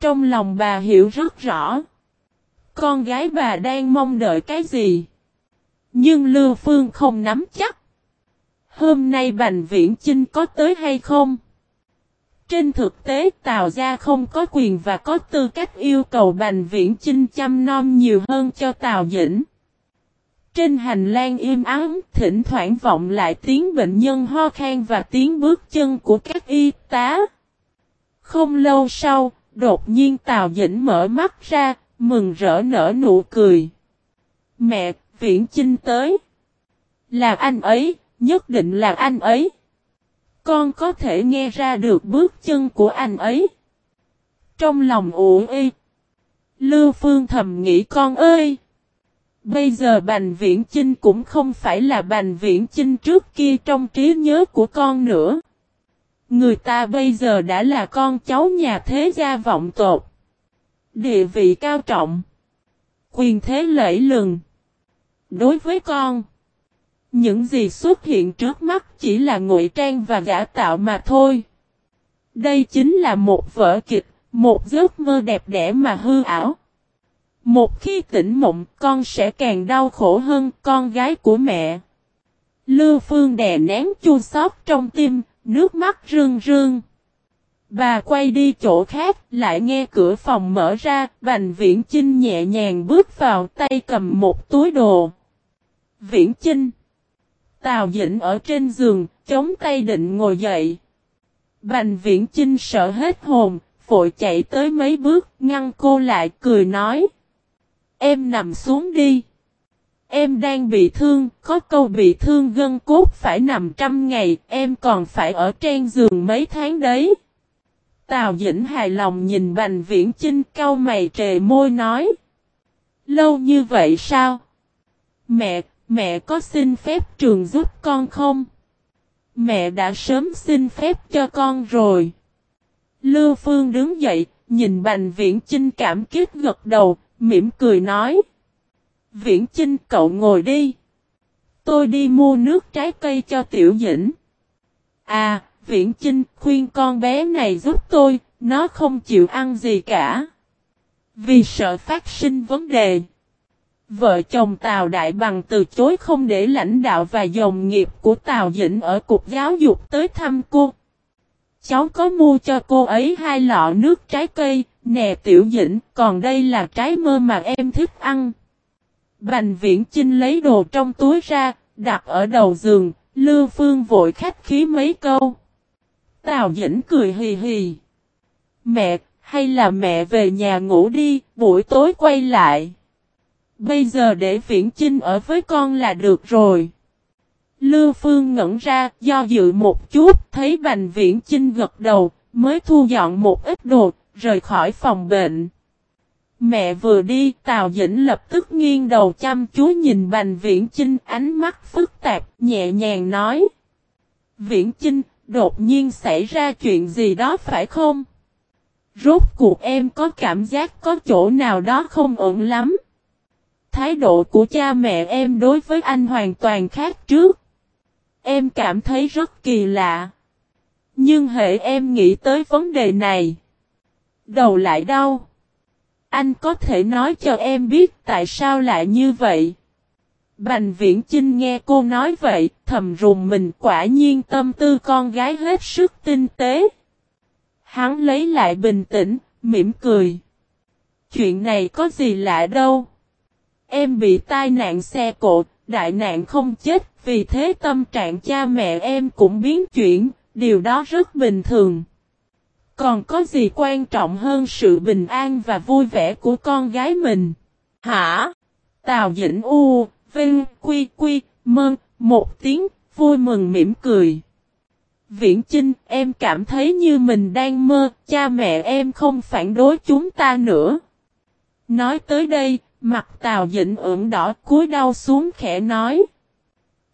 Trong lòng bà hiểu rất rõ. Con gái bà đang mong đợi cái gì? Nhưng Lưu Phương không nắm chắc. Hôm nay Bành Viễn Chinh có tới hay không? Trên thực tế Tào Gia không có quyền và có tư cách yêu cầu Bành Viễn Chinh chăm nom nhiều hơn cho Tào Dĩnh. Trên hành lang im ắng, thỉnh thoảng vọng lại tiếng bệnh nhân ho khan và tiếng bước chân của các y tá. Không lâu sau, đột nhiên Tào Dĩnh mở mắt ra, mừng rỡ nở nụ cười. Mẹ, Viễn Chinh tới. Là anh ấy, nhất định là anh ấy. Con có thể nghe ra được bước chân của anh ấy. Trong lòng ủ y. Lưu Phương thầm nghĩ con ơi. Bây giờ Bành Viễn Chinh cũng không phải là Bành Viễn Chinh trước kia trong trí nhớ của con nữa. Người ta bây giờ đã là con cháu nhà thế gia vọng tột. Địa vị cao trọng. Quyền thế lẫy lừng. Đối với con. Những gì xuất hiện trước mắt chỉ là ngụy trang và giả tạo mà thôi. Đây chính là một vở kịch, một giấc mơ đẹp đẽ mà hư ảo. Một khi tỉnh mộng, con sẽ càng đau khổ hơn con gái của mẹ. Lưu Phương đè nén chua xót trong tim, nước mắt rưng rưng. Bà quay đi chỗ khác, lại nghe cửa phòng mở ra, Bành Viễn Chinh nhẹ nhàng bước vào tay cầm một túi đồ. Viễn Chinh Tào Dĩnh ở trên giường, chống tay định ngồi dậy. Bành Viễn Chinh sợ hết hồn, vội chạy tới mấy bước, ngăn cô lại cười nói. Em nằm xuống đi. Em đang bị thương, có câu bị thương gân cốt phải nằm trăm ngày, em còn phải ở trên giường mấy tháng đấy. Tào Dĩnh hài lòng nhìn Bành Viễn Chinh cau mày trề môi nói. Lâu như vậy sao? Mẹ, mẹ có xin phép trường giúp con không? Mẹ đã sớm xin phép cho con rồi. Lưu Phương đứng dậy, nhìn Bành Viễn Chinh cảm kích gật đầu, mỉm cười nói. Viễn Chinh cậu ngồi đi. Tôi đi mua nước trái cây cho Tiểu Dĩnh. À, Viễn Chinh khuyên con bé này giúp tôi, nó không chịu ăn gì cả. Vì sợ phát sinh vấn đề. Vợ chồng Tào Đại Bằng từ chối không để lãnh đạo và dòng nghiệp của Tào Dĩnh ở Cục Giáo dục tới thăm cô. Cháu có mua cho cô ấy hai lọ nước trái cây, nè Tiểu Dĩnh, còn đây là trái mơ mà em thích ăn. Bành Viễn trinh lấy đồ trong túi ra, đặt ở đầu giường, Lưu Phương vội khách khí mấy câu. Tào Dĩnh cười hì hì. Mẹ, hay là mẹ về nhà ngủ đi, buổi tối quay lại. Bây giờ để Viễn Chinh ở với con là được rồi. Lưu Phương ngẩn ra, do dự một chút, thấy Bành Viễn Chinh gật đầu, mới thu dọn một ít đồ, rời khỏi phòng bệnh. Mẹ vừa đi, Tào Dĩnh lập tức nghiêng đầu chăm chú nhìn Bành Viễn Chinh ánh mắt phức tạp, nhẹ nhàng nói. Viễn Chinh, đột nhiên xảy ra chuyện gì đó phải không? Rốt cuộc em có cảm giác có chỗ nào đó không ổn lắm. Thái độ của cha mẹ em đối với anh hoàn toàn khác trước. Em cảm thấy rất kỳ lạ. Nhưng hệ em nghĩ tới vấn đề này. Đầu lại đau. Anh có thể nói cho em biết tại sao lại như vậy. Bành viễn Trinh nghe cô nói vậy, thầm rùng mình quả nhiên tâm tư con gái hết sức tinh tế. Hắn lấy lại bình tĩnh, mỉm cười. Chuyện này có gì lạ đâu. Em bị tai nạn xe cộ, đại nạn không chết, vì thế tâm trạng cha mẹ em cũng biến chuyển, điều đó rất bình thường. Còn có gì quan trọng hơn sự bình an và vui vẻ của con gái mình? Hả? Tào Dĩnh U, Vinh, Quy, Quy, Mơn, một tiếng, vui mừng mỉm cười. Viễn Chinh, em cảm thấy như mình đang mơ, cha mẹ em không phản đối chúng ta nữa. Nói tới đây, mặt Tào Dĩnh ửng đỏ cúi đau xuống khẽ nói.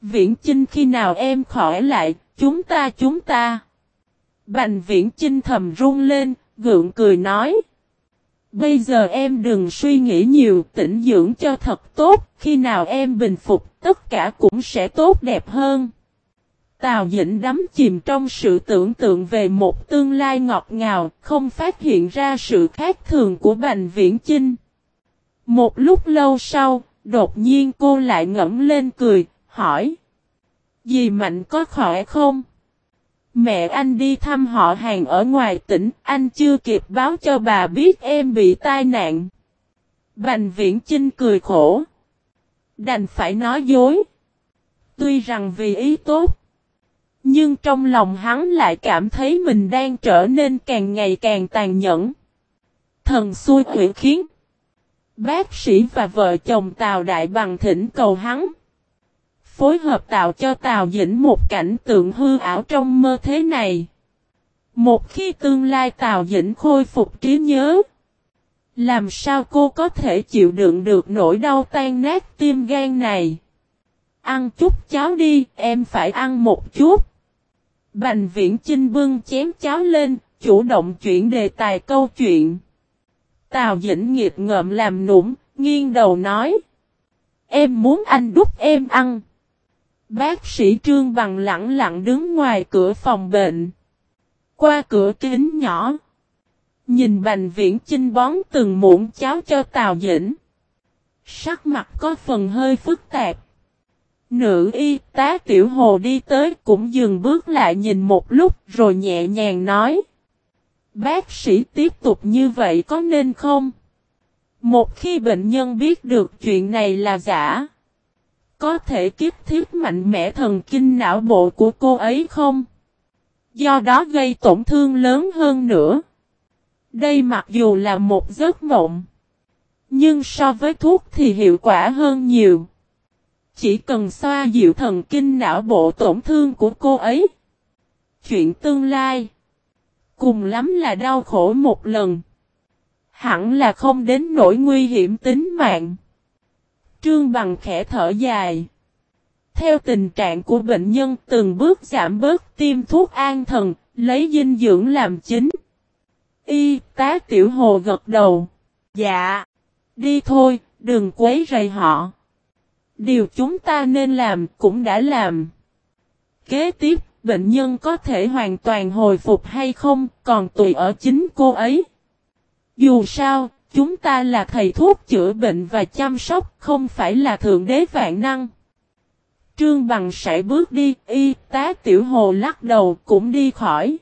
Viễn Chinh khi nào em khỏi lại, chúng ta chúng ta. Bành Viễn Chinh thầm run lên, gượng cười nói. Bây giờ em đừng suy nghĩ nhiều, tĩnh dưỡng cho thật tốt, khi nào em bình phục, tất cả cũng sẽ tốt đẹp hơn. Tào Dĩnh đắm chìm trong sự tưởng tượng về một tương lai ngọt ngào, không phát hiện ra sự khác thường của Bành Viễn Chinh. Một lúc lâu sau, đột nhiên cô lại ngẫm lên cười, hỏi. Dì Mạnh có khỏe không? Mẹ anh đi thăm họ hàng ở ngoài tỉnh, anh chưa kịp báo cho bà biết em bị tai nạn. Bành Viễn Chinh cười khổ. Đành phải nói dối. Tuy rằng vì ý tốt. Nhưng trong lòng hắn lại cảm thấy mình đang trở nên càng ngày càng tàn nhẫn. Thần xui huyển khiến. Bác sĩ và vợ chồng Tào Đại Bằng thỉnh cầu hắn. Phối hợp tạo cho Tào Dĩnh một cảnh tượng hư ảo trong mơ thế này. Một khi tương lai Tào Dĩnh khôi phục trí nhớ. Làm sao cô có thể chịu đựng được nỗi đau tan nát tim gan này? Ăn chút cháo đi, em phải ăn một chút. Bành viễn Trinh bưng chén cháo lên, chủ động chuyển đề tài câu chuyện. Tào dĩnh nghiệt ngợm làm nũng, nghiêng đầu nói. Em muốn anh đút em ăn. Bác sĩ Trương bằng lặng lặng đứng ngoài cửa phòng bệnh. Qua cửa kính nhỏ. Nhìn bành viễn chinh bón từng muỗng cháo cho Tào Dĩnh. Sắc mặt có phần hơi phức tạp. Nữ y tá tiểu hồ đi tới cũng dừng bước lại nhìn một lúc rồi nhẹ nhàng nói. Bác sĩ tiếp tục như vậy có nên không? Một khi bệnh nhân biết được chuyện này là giả. Có thể kiếp thiết mạnh mẽ thần kinh não bộ của cô ấy không? Do đó gây tổn thương lớn hơn nữa. Đây mặc dù là một giấc mộng. Nhưng so với thuốc thì hiệu quả hơn nhiều. Chỉ cần xoa dịu thần kinh não bộ tổn thương của cô ấy. Chuyện tương lai. Cùng lắm là đau khổ một lần. Hẳn là không đến nỗi nguy hiểm tính mạng. Trương bằng khẽ thở dài. Theo tình trạng của bệnh nhân từng bước giảm bớt tiêm thuốc an thần, lấy dinh dưỡng làm chính. Y tá tiểu hồ gật đầu. Dạ. Đi thôi, đừng quấy rầy họ. Điều chúng ta nên làm cũng đã làm. Kế tiếp, bệnh nhân có thể hoàn toàn hồi phục hay không, còn tùy ở chính cô ấy. Dù sao, chúng ta là thầy thuốc chữa bệnh và chăm sóc, không phải là thượng đế vạn năng. Trương Bằng sải bước đi, y tá tiểu hồ lắc đầu cũng đi khỏi.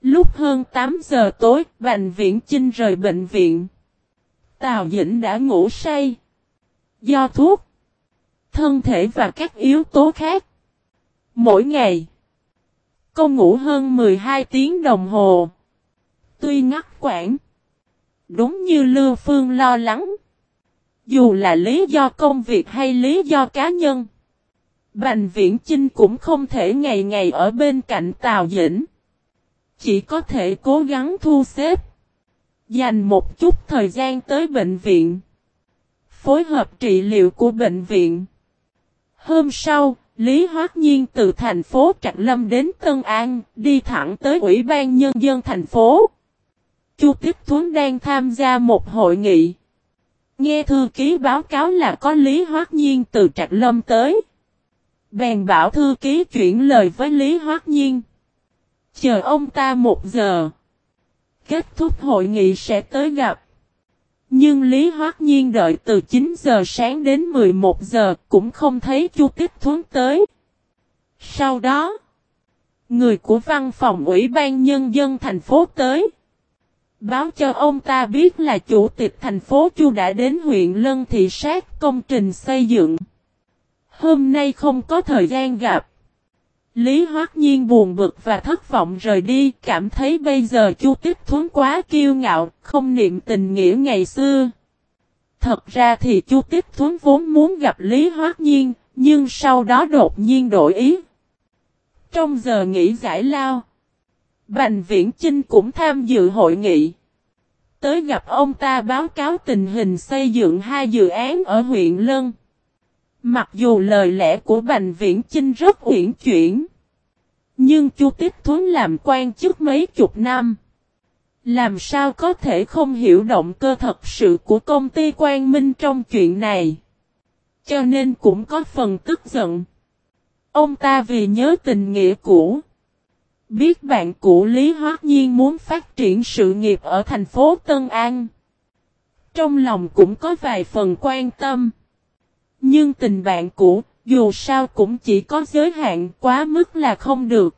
Lúc hơn 8 giờ tối, Bành Viễn Chinh rời bệnh viện. Tào Dĩnh đã ngủ say. Do thuốc, thân thể và các yếu tố khác. Mỗi ngày, cô ngủ hơn 12 tiếng đồng hồ. Tuy ngắt quãng, đúng như Lưu Phương lo lắng. Dù là lý do công việc hay lý do cá nhân, Bành Viễn Chinh cũng không thể ngày ngày ở bên cạnh Tào Dĩnh. Chỉ có thể cố gắng thu xếp. Dành một chút thời gian tới bệnh viện. Phối hợp trị liệu của bệnh viện. Hôm sau, Lý Hoác Nhiên từ thành phố Trạc Lâm đến Tân An, đi thẳng tới Ủy ban Nhân dân thành phố. Chu Tiếp Thuấn đang tham gia một hội nghị. Nghe thư ký báo cáo là có Lý Hoác Nhiên từ Trạch Lâm tới. Bèn bảo thư ký chuyển lời với Lý Hoác Nhiên. Chờ ông ta một giờ. Kết thúc hội nghị sẽ tới gặp. Nhưng Lý Hoác Nhiên đợi từ 9 giờ sáng đến 11 giờ cũng không thấy Chu Tích Thuấn tới. Sau đó, người của văn phòng Ủy ban Nhân dân thành phố tới. Báo cho ông ta biết là chủ tịch thành phố Chu đã đến huyện Lân thị sát công trình xây dựng. Hôm nay không có thời gian gặp. Lý Hoắc Nhiên buồn bực và thất vọng rời đi, cảm thấy bây giờ Chu Tiếp Thuấn quá kiêu ngạo, không niệm tình nghĩa ngày xưa. Thật ra thì Chu Tiếp Thuấn vốn muốn gặp Lý Hoắc Nhiên, nhưng sau đó đột nhiên đổi ý. Trong giờ nghỉ giải lao, Bành Viễn Chinh cũng tham dự hội nghị. Tới gặp ông ta báo cáo tình hình xây dựng hai dự án ở huyện Lân. Mặc dù lời lẽ của Bành Viễn Chinh rất uyển chuyển. Nhưng Chu Tích Thuấn làm quan chức mấy chục năm. Làm sao có thể không hiểu động cơ thật sự của công ty Quang Minh trong chuyện này. Cho nên cũng có phần tức giận. Ông ta vì nhớ tình nghĩa cũ. Biết bạn cũ Lý Hoác Nhiên muốn phát triển sự nghiệp ở thành phố Tân An. Trong lòng cũng có vài phần quan tâm. Nhưng tình bạn cũ, dù sao cũng chỉ có giới hạn quá mức là không được.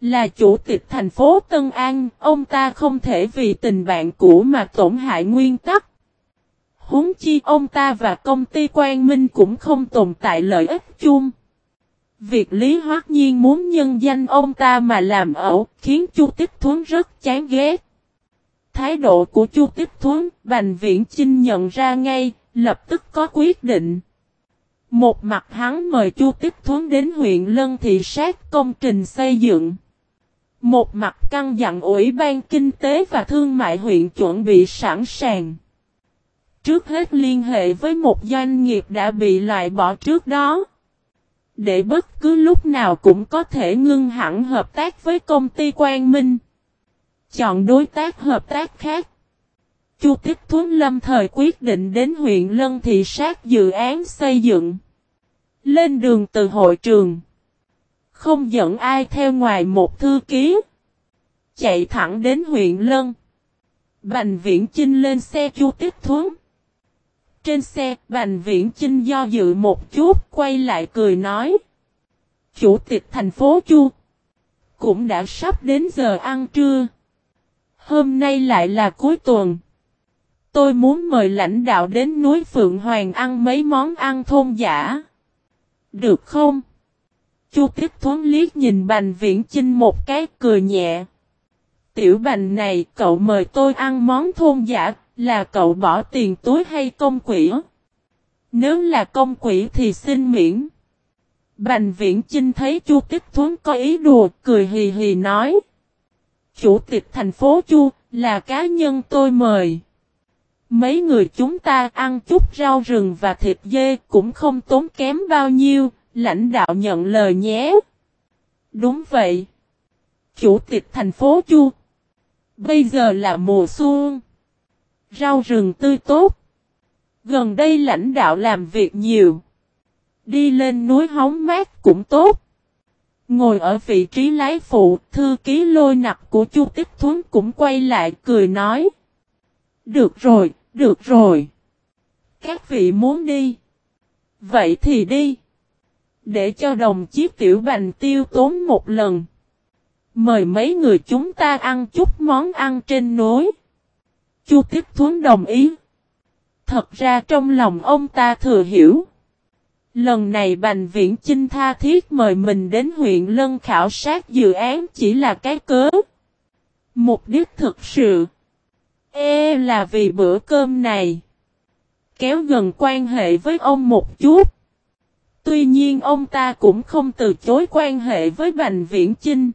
Là chủ tịch thành phố Tân An, ông ta không thể vì tình bạn cũ mà tổn hại nguyên tắc. Huống chi ông ta và công ty Quang Minh cũng không tồn tại lợi ích chung. Việc Lý Hoác Nhiên muốn nhân danh ông ta mà làm ẩu khiến Chu Tích Thuấn rất chán ghét. Thái độ của Chu Tích Thuấn, Bành Viễn Chinh nhận ra ngay, lập tức có quyết định. Một mặt hắn mời Chu Tích Thuấn đến huyện Lân thị sát công trình xây dựng. Một mặt căn dặn Ủy ban Kinh tế và Thương mại huyện chuẩn bị sẵn sàng. Trước hết liên hệ với một doanh nghiệp đã bị loại bỏ trước đó. Để bất cứ lúc nào cũng có thể ngưng hẳn hợp tác với công ty Quang Minh. Chọn đối tác hợp tác khác. Chu Tích Thuấn Lâm thời quyết định đến huyện Lân thị sát dự án xây dựng. Lên đường từ hội trường. Không dẫn ai theo ngoài một thư ký. Chạy thẳng đến huyện Lân. Bành Viễn Chinh lên xe Chu Tích Thuấn. Trên xe, Bành Viễn Chinh do dự một chút, quay lại cười nói. Chủ tịch thành phố Chu. Cũng đã sắp đến giờ ăn trưa. Hôm nay lại là cuối tuần. Tôi muốn mời lãnh đạo đến núi Phượng Hoàng ăn mấy món ăn thôn giả. Được không? Chu tiết Thuấn liếc nhìn Bành Viễn Chinh một cái cười nhẹ. Tiểu Bành này cậu mời tôi ăn món thôn giả, là cậu bỏ tiền túi hay công quỹ? Nếu là công quỹ thì xin miễn. Bành Viễn Chinh thấy Chu Tích Thuấn có ý đùa, cười hì hì nói. Chủ tịch thành phố Chu, là cá nhân tôi mời. Mấy người chúng ta ăn chút rau rừng và thịt dê cũng không tốn kém bao nhiêu, lãnh đạo nhận lời nhé. Đúng vậy. Chủ tịch thành phố Chu. Bây giờ là mùa xuân. Rau rừng tươi tốt. Gần đây lãnh đạo làm việc nhiều. Đi lên núi hóng mát cũng tốt. Ngồi ở vị trí lái phụ, thư ký lôi nặc của Chu Tích Thuấn cũng quay lại cười nói. Được rồi, được rồi. Các vị muốn đi. Vậy thì đi. Để cho đồng chiếc tiểu bành tiêu tốn một lần. Mời mấy người chúng ta ăn chút món ăn trên núi. Chu Tiếp Thuấn đồng ý. Thật ra trong lòng ông ta thừa hiểu. Lần này Bành Viễn Chinh tha thiết mời mình đến huyện Lân khảo sát dự án chỉ là cái cớ. Mục đích thực sự. Ê là vì bữa cơm này. Kéo gần quan hệ với ông một chút. Tuy nhiên ông ta cũng không từ chối quan hệ với Bành Viễn Chinh.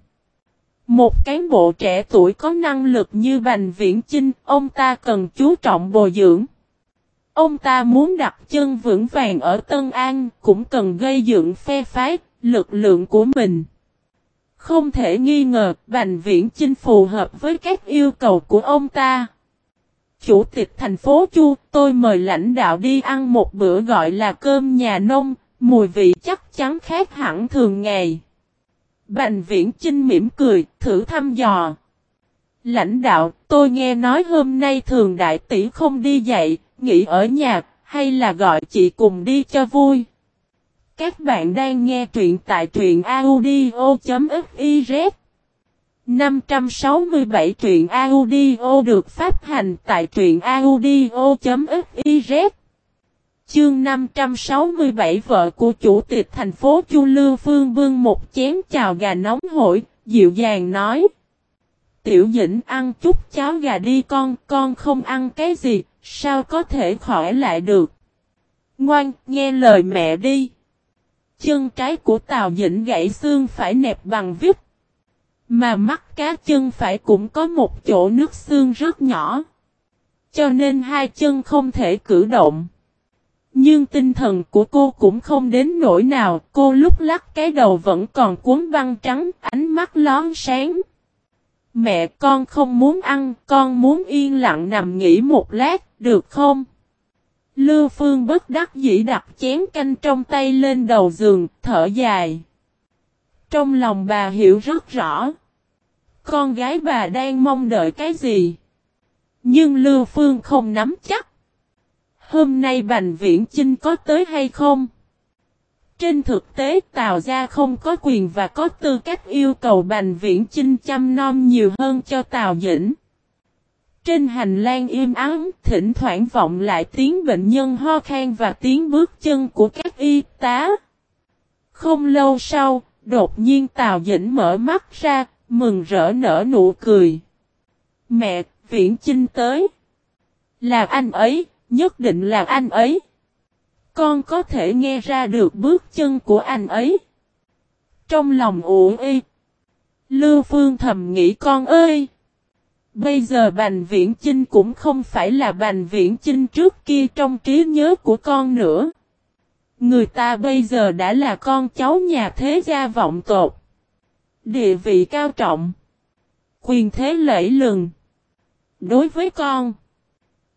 Một cán bộ trẻ tuổi có năng lực như Bành Viễn Chinh, ông ta cần chú trọng bồi dưỡng. Ông ta muốn đặt chân vững vàng ở Tân An, cũng cần gây dựng phe phái, lực lượng của mình. Không thể nghi ngờ, Bành Viễn Chinh phù hợp với các yêu cầu của ông ta. Chủ tịch thành phố Chu, tôi mời lãnh đạo đi ăn một bữa gọi là cơm nhà nông, mùi vị chắc chắn khác hẳn thường ngày. Bành Viễn Trinh mỉm cười, thử thăm dò. Lãnh đạo, tôi nghe nói hôm nay thường đại tỷ không đi dạy, nghỉ ở nhà, hay là gọi chị cùng đi cho vui. Các bạn đang nghe truyện tại truyện audio.fiz 567 truyện audio được phát hành tại truyện audio.fiz Chương 567 vợ của chủ tịch thành phố Chu Lưu Phương bưng một chén chào gà nóng hổi, dịu dàng nói. Tiểu dĩnh ăn chút cháo gà đi con, con không ăn cái gì, sao có thể khỏi lại được. Ngoan, nghe lời mẹ đi. Chân trái của Tào Dĩnh gãy xương phải nẹp bằng vít. Mà mắt cá chân phải cũng có một chỗ nước xương rất nhỏ. Cho nên hai chân không thể cử động. Nhưng tinh thần của cô cũng không đến nỗi nào, cô lúc lắc cái đầu vẫn còn cuốn băng trắng, ánh mắt lón sáng. Mẹ con không muốn ăn, con muốn yên lặng nằm nghỉ một lát, được không? Lưu Phương bất đắc dĩ đặt chén canh trong tay lên đầu giường, thở dài. Trong lòng bà hiểu rất rõ. Con gái bà đang mong đợi cái gì? Nhưng Lưu Phương không nắm chắc. Hôm nay Bành Viễn Chinh có tới hay không? Trên thực tế Tào Gia không có quyền và có tư cách yêu cầu Bành Viễn Chinh chăm nom nhiều hơn cho Tào Dĩnh. Trên hành lang im ắng, thỉnh thoảng vọng lại tiếng bệnh nhân ho khan và tiếng bước chân của các y tá. Không lâu sau, đột nhiên Tào Dĩnh mở mắt ra, mừng rỡ nở nụ cười. Mẹ, Viễn Chinh tới. Là anh ấy, nhất định là anh ấy. Con có thể nghe ra được bước chân của anh ấy. Trong lòng ủ y. Lưu Phương thầm nghĩ con ơi. Bây giờ Bành Viễn Chinh cũng không phải là Bành Viễn Chinh trước kia trong trí nhớ của con nữa. Người ta bây giờ đã là con cháu nhà thế gia vọng tột. Địa vị cao trọng. Quyền thế lẫy lừng. Đối với con,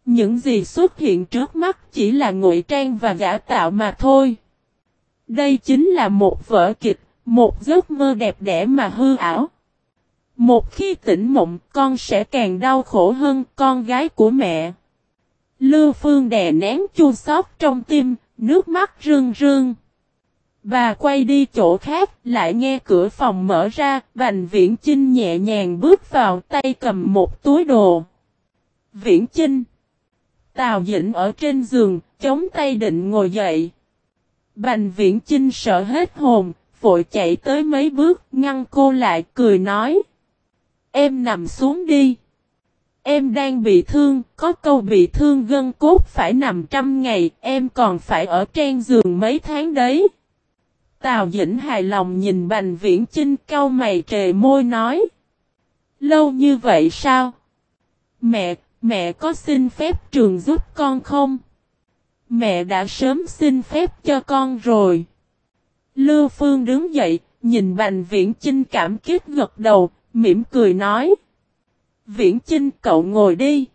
những gì xuất hiện trước mắt chỉ là ngụy trang và giả tạo mà thôi. Đây chính là một vở kịch, một giấc mơ đẹp đẽ mà hư ảo. Một khi tỉnh mộng, con sẽ càng đau khổ hơn con gái của mẹ. Lưu Phương đè nén chua xót trong tim, nước mắt rưng rưng. Bà quay đi chỗ khác, lại nghe cửa phòng mở ra, Bành Viễn Chinh nhẹ nhàng bước vào tay cầm một túi đồ. Viễn Chinh Tào Dĩnh ở trên giường, chống tay định ngồi dậy. Bành Viễn Chinh sợ hết hồn, vội chạy tới mấy bước, ngăn cô lại, cười nói. Em nằm xuống đi. Em đang bị thương, có câu bị thương gân cốt phải nằm trăm ngày, em còn phải ở trên giường mấy tháng đấy. Tào Dĩnh hài lòng nhìn Bành Viễn Chinh cau mày trề môi nói. Lâu như vậy sao? Mẹ, mẹ có xin phép trường giúp con không? Mẹ đã sớm xin phép cho con rồi. Lưu Phương đứng dậy, nhìn Bành Viễn Chinh cảm kích gật đầu, mỉm cười nói. Viễn Chinh cậu ngồi đi.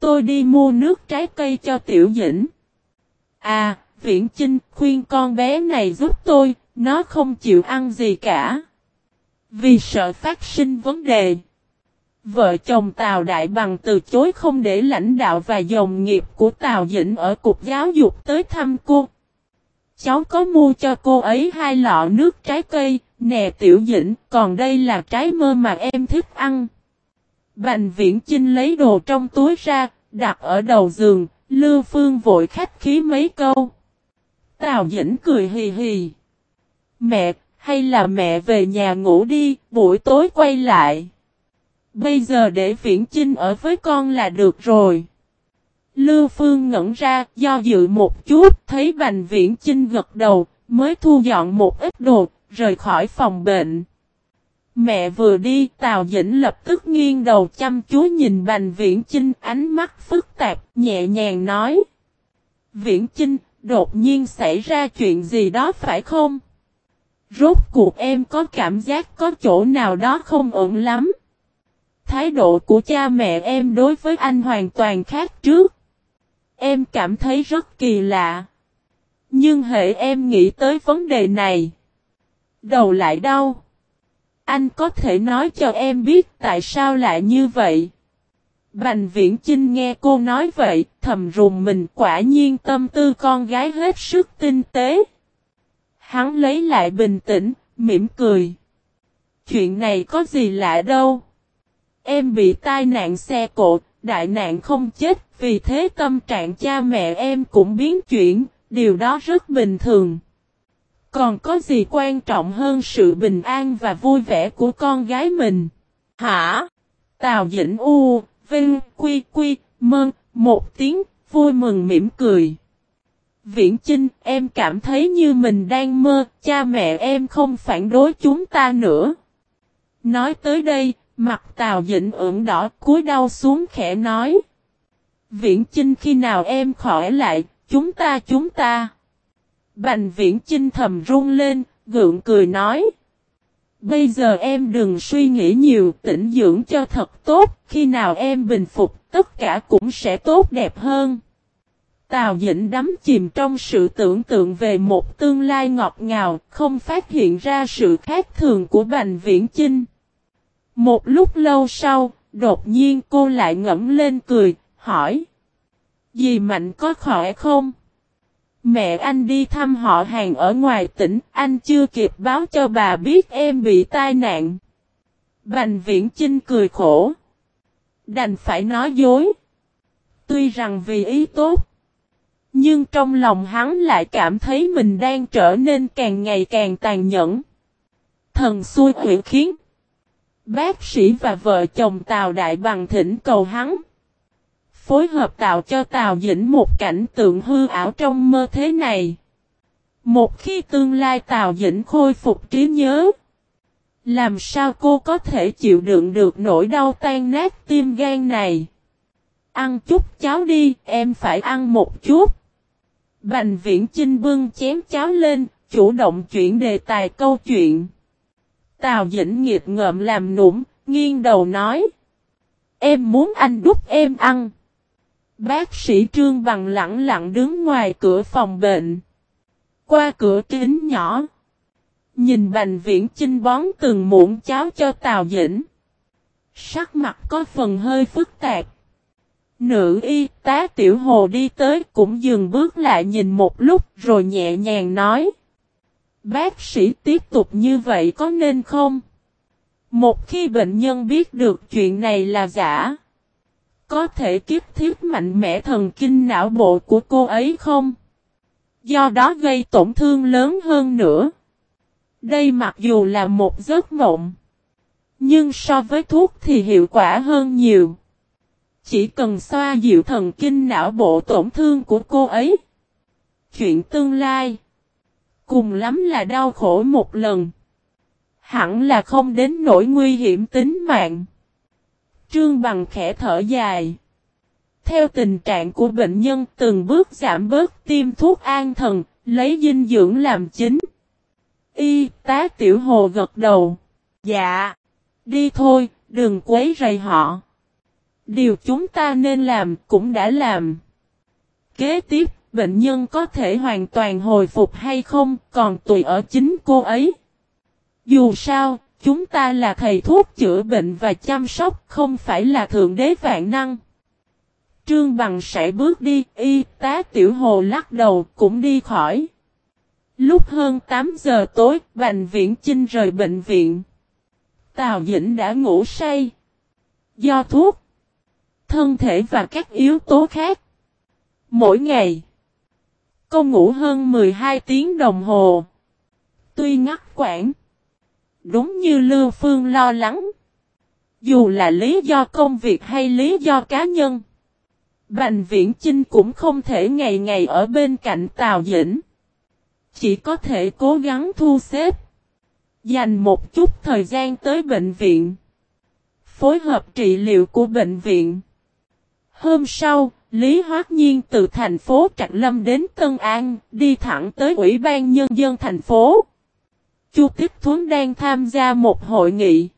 Tôi đi mua nước trái cây cho Tiểu Dĩnh. À, Viễn Chinh khuyên con bé này giúp tôi, nó không chịu ăn gì cả. Vì sợ phát sinh vấn đề. Vợ chồng Tào Đại Bằng từ chối không để lãnh đạo và dòng nghiệp của Tào Dĩnh ở Cục Giáo dục tới thăm cô. Cháu có mua cho cô ấy hai lọ nước trái cây, nè Tiểu Dĩnh, còn đây là trái mơ mà em thích ăn. Bành viễn Chinh lấy đồ trong túi ra, đặt ở đầu giường, Lưu Phương vội khách khí mấy câu. Tào Dĩnh cười hì hì. Mẹ, hay là mẹ về nhà ngủ đi, buổi tối quay lại. Bây giờ để viễn Chinh ở với con là được rồi. Lưu Phương ngẩn ra, do dự một chút, thấy Bành Viễn Chinh gật đầu, mới thu dọn một ít đồ, rời khỏi phòng bệnh. Mẹ vừa đi, Tào Dĩnh lập tức nghiêng đầu chăm chú nhìn Bành Viễn Chinh ánh mắt phức tạp, nhẹ nhàng nói. Viễn Chinh, đột nhiên xảy ra chuyện gì đó phải không? Rốt cuộc em có cảm giác có chỗ nào đó không ổn lắm. Thái độ của cha mẹ em đối với anh hoàn toàn khác trước. Em cảm thấy rất kỳ lạ. Nhưng hệ em nghĩ tới vấn đề này. Đầu lại đau. Anh có thể nói cho em biết tại sao lại như vậy. Bành viễn Trinh nghe cô nói vậy, thầm rùng mình quả nhiên tâm tư con gái hết sức tinh tế. Hắn lấy lại bình tĩnh, mỉm cười. Chuyện này có gì lạ đâu. Em bị tai nạn xe cộ, đại nạn không chết, vì thế tâm trạng cha mẹ em cũng biến chuyển, điều đó rất bình thường. Còn có gì quan trọng hơn sự bình an và vui vẻ của con gái mình? Hả? Tào Dĩnh U, Vinh, Quy, Quy, Mơn, một tiếng, vui mừng mỉm cười. Viễn Chinh, em cảm thấy như mình đang mơ, cha mẹ em không phản đối chúng ta nữa. Nói tới đây, mặt Tào Dĩnh ửng đỏ, cúi đau xuống khẽ nói. Viễn Chinh khi nào em khỏi lại, chúng ta chúng ta. Bành Viễn Chinh thầm run lên, gượng cười nói. Bây giờ em đừng suy nghĩ nhiều, tĩnh dưỡng cho thật tốt, khi nào em bình phục, tất cả cũng sẽ tốt đẹp hơn. Tào Dĩnh đắm chìm trong sự tưởng tượng về một tương lai ngọt ngào, không phát hiện ra sự khác thường của Bành Viễn Chinh. Một lúc lâu sau, đột nhiên cô lại ngẫm lên cười, hỏi. Dì Mạnh có khỏe không? Mẹ anh đi thăm họ hàng ở ngoài tỉnh, anh chưa kịp báo cho bà biết em bị tai nạn. Bành Viễn Chinh cười khổ. Đành phải nói dối. Tuy rằng vì ý tốt. Nhưng trong lòng hắn lại cảm thấy mình đang trở nên càng ngày càng tàn nhẫn. Thần xui quỷ khiến. Bác sĩ và vợ chồng Tào Đại Bằng thỉnh cầu hắn. Phối hợp tạo cho Tào Dĩnh một cảnh tượng hư ảo trong mơ thế này. Một khi tương lai Tào Dĩnh khôi phục trí nhớ. Làm sao cô có thể chịu đựng được nỗi đau tan nát tim gan này? Ăn chút cháo đi, em phải ăn một chút. Bành viễn Trinh bưng chém cháo lên, chủ động chuyển đề tài câu chuyện. Tào Dĩnh nghiệt ngợm làm nũng, nghiêng đầu nói. Em muốn anh đút em ăn. Bác sĩ Trương Bằng lặng lặng đứng ngoài cửa phòng bệnh. Qua cửa kính nhỏ. Nhìn Bành Viễn Chinh bón từng muỗng cháo cho Tào Dĩnh. Sắc mặt có phần hơi phức tạp. Nữ y tá tiểu hồ đi tới cũng dừng bước lại nhìn một lúc rồi nhẹ nhàng nói. Bác sĩ tiếp tục như vậy có nên không? Một khi bệnh nhân biết được chuyện này là giả. Có thể kiếp thiết mạnh mẽ thần kinh não bộ của cô ấy không? Do đó gây tổn thương lớn hơn nữa. Đây mặc dù là một giấc mộng. Nhưng so với thuốc thì hiệu quả hơn nhiều. Chỉ cần xoa dịu thần kinh não bộ tổn thương của cô ấy. Chuyện tương lai. Cùng lắm là đau khổ một lần. Hẳn là không đến nỗi nguy hiểm tính mạng. Trương bằng khẽ thở dài. Theo tình trạng của bệnh nhân từng bước giảm bớt tiêm thuốc an thần, lấy dinh dưỡng làm chính. Y tá tiểu hồ gật đầu. Dạ. Đi thôi, đừng quấy rầy họ. Điều chúng ta nên làm cũng đã làm. Kế tiếp, bệnh nhân có thể hoàn toàn hồi phục hay không còn tùy ở chính cô ấy. Dù sao, chúng ta là thầy thuốc chữa bệnh và chăm sóc không phải là thượng đế vạn năng. Trương Bằng sẽ bước đi, y tá tiểu hồ lắc đầu cũng đi khỏi. Lúc hơn 8 giờ tối, Bành Viễn Chinh rời bệnh viện. Tào Dĩnh đã ngủ say. Do thuốc, thân thể và các yếu tố khác. Mỗi ngày, cô ngủ hơn 12 tiếng đồng hồ. Tuy ngắt quãng, đúng như Lưu Phương lo lắng. Dù là lý do công việc hay lý do cá nhân. Bành Viễn Chinh cũng không thể ngày ngày ở bên cạnh Tào Dĩnh. Chỉ có thể cố gắng thu xếp. Dành một chút thời gian tới bệnh viện. Phối hợp trị liệu của bệnh viện. Hôm sau, Lý Hoác Nhiên từ thành phố Trạch Lâm đến Tân An, đi thẳng tới Ủy ban Nhân dân thành phố. Chu Tích Thuấn đang tham gia một hội nghị.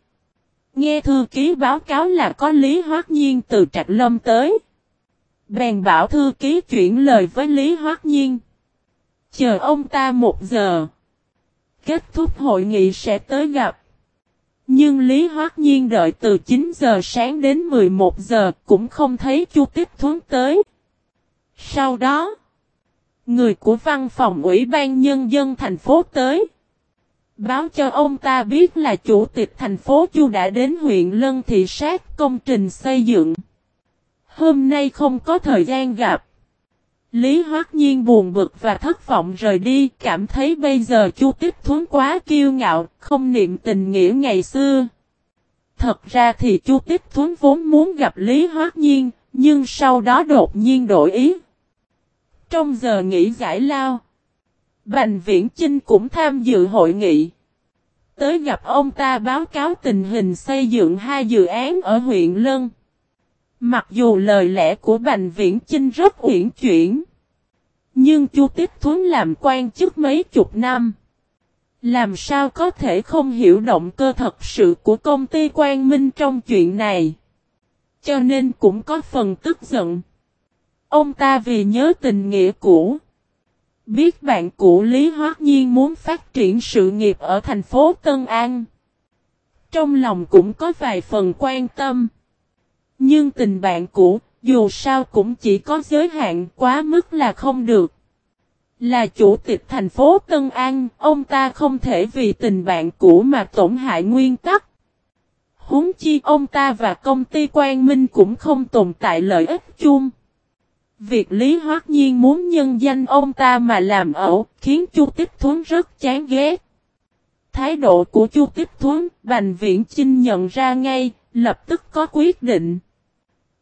Nghe thư ký báo cáo là có Lý Hoác Nhiên từ Trạch Lâm tới. Bèn bảo thư ký chuyển lời với Lý Hoác Nhiên. Chờ ông ta một giờ. Kết thúc hội nghị sẽ tới gặp. Nhưng Lý Hoác Nhiên đợi từ 9 giờ sáng đến 11 giờ cũng không thấy Chu Tiếp Thuấn tới. Sau đó, người của văn phòng Ủy ban Nhân dân thành phố tới. Báo cho ông ta biết là chủ tịch thành phố Chu đã đến huyện Lân thị sát công trình xây dựng. Hôm nay không có thời gian gặp. Lý Hoắc Nhiên buồn bực và thất vọng rời đi, cảm thấy bây giờ Chu Tích Thuấn quá kiêu ngạo, không niệm tình nghĩa ngày xưa. Thật ra thì Chu Tích Thuấn vốn muốn gặp Lý Hoắc Nhiên, nhưng sau đó đột nhiên đổi ý. Trong giờ nghỉ giải lao, Bành Viễn Chinh cũng tham dự hội nghị. Tới gặp ông ta báo cáo tình hình xây dựng hai dự án ở huyện Lân. Mặc dù lời lẽ của Bành Viễn Chinh rất uyển chuyển. Nhưng Chu Tích Thuấn làm quan chức mấy chục năm. Làm sao có thể không hiểu động cơ thật sự của công ty Quang Minh trong chuyện này. Cho nên cũng có phần tức giận. Ông ta vì nhớ tình nghĩa cũ. Biết bạn cũ Lý Hoác Nhiên muốn phát triển sự nghiệp ở thành phố Tân An. Trong lòng cũng có vài phần quan tâm. Nhưng tình bạn cũ, dù sao cũng chỉ có giới hạn quá mức là không được. Là chủ tịch thành phố Tân An, ông ta không thể vì tình bạn cũ mà tổn hại nguyên tắc. Huống chi ông ta và công ty Quang Minh cũng không tồn tại lợi ích chung. Việc Lý Hoác Nhiên muốn nhân danh ông ta mà làm ẩu, khiến Chu Tích Thuấn rất chán ghét. Thái độ của Chu Tích Thuấn, Bành Viễn Chinh nhận ra ngay, lập tức có quyết định.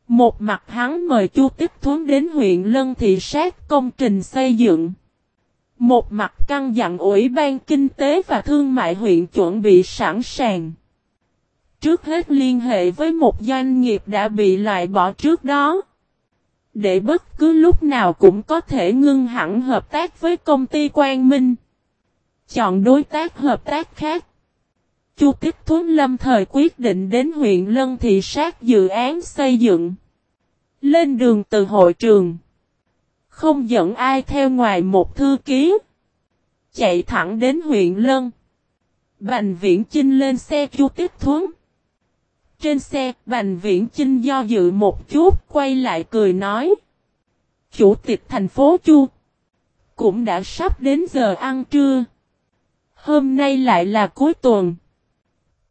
Một mặt hắn mời Chu Tích Thuấn đến huyện Lân thị sát công trình xây dựng. Một mặt căn dặn Ủy ban Kinh tế và Thương mại huyện chuẩn bị sẵn sàng. Trước hết liên hệ với một doanh nghiệp đã bị loại bỏ trước đó. Để bất cứ lúc nào cũng có thể ngưng hẳn hợp tác với công ty Quang Minh. Chọn đối tác hợp tác khác. Chu Tích Thuấn Lâm thời quyết định đến huyện Lân thị sát dự án xây dựng. Lên đường từ hội trường. Không dẫn ai theo ngoài một thư ký. Chạy thẳng đến huyện Lân. Bành Viễn Chinh lên xe Chu Tích Thuấn. Trên xe, Bành Viễn Chinh do dự một chút, quay lại cười nói. Chủ tịch thành phố Chu. Cũng đã sắp đến giờ ăn trưa. Hôm nay lại là cuối tuần.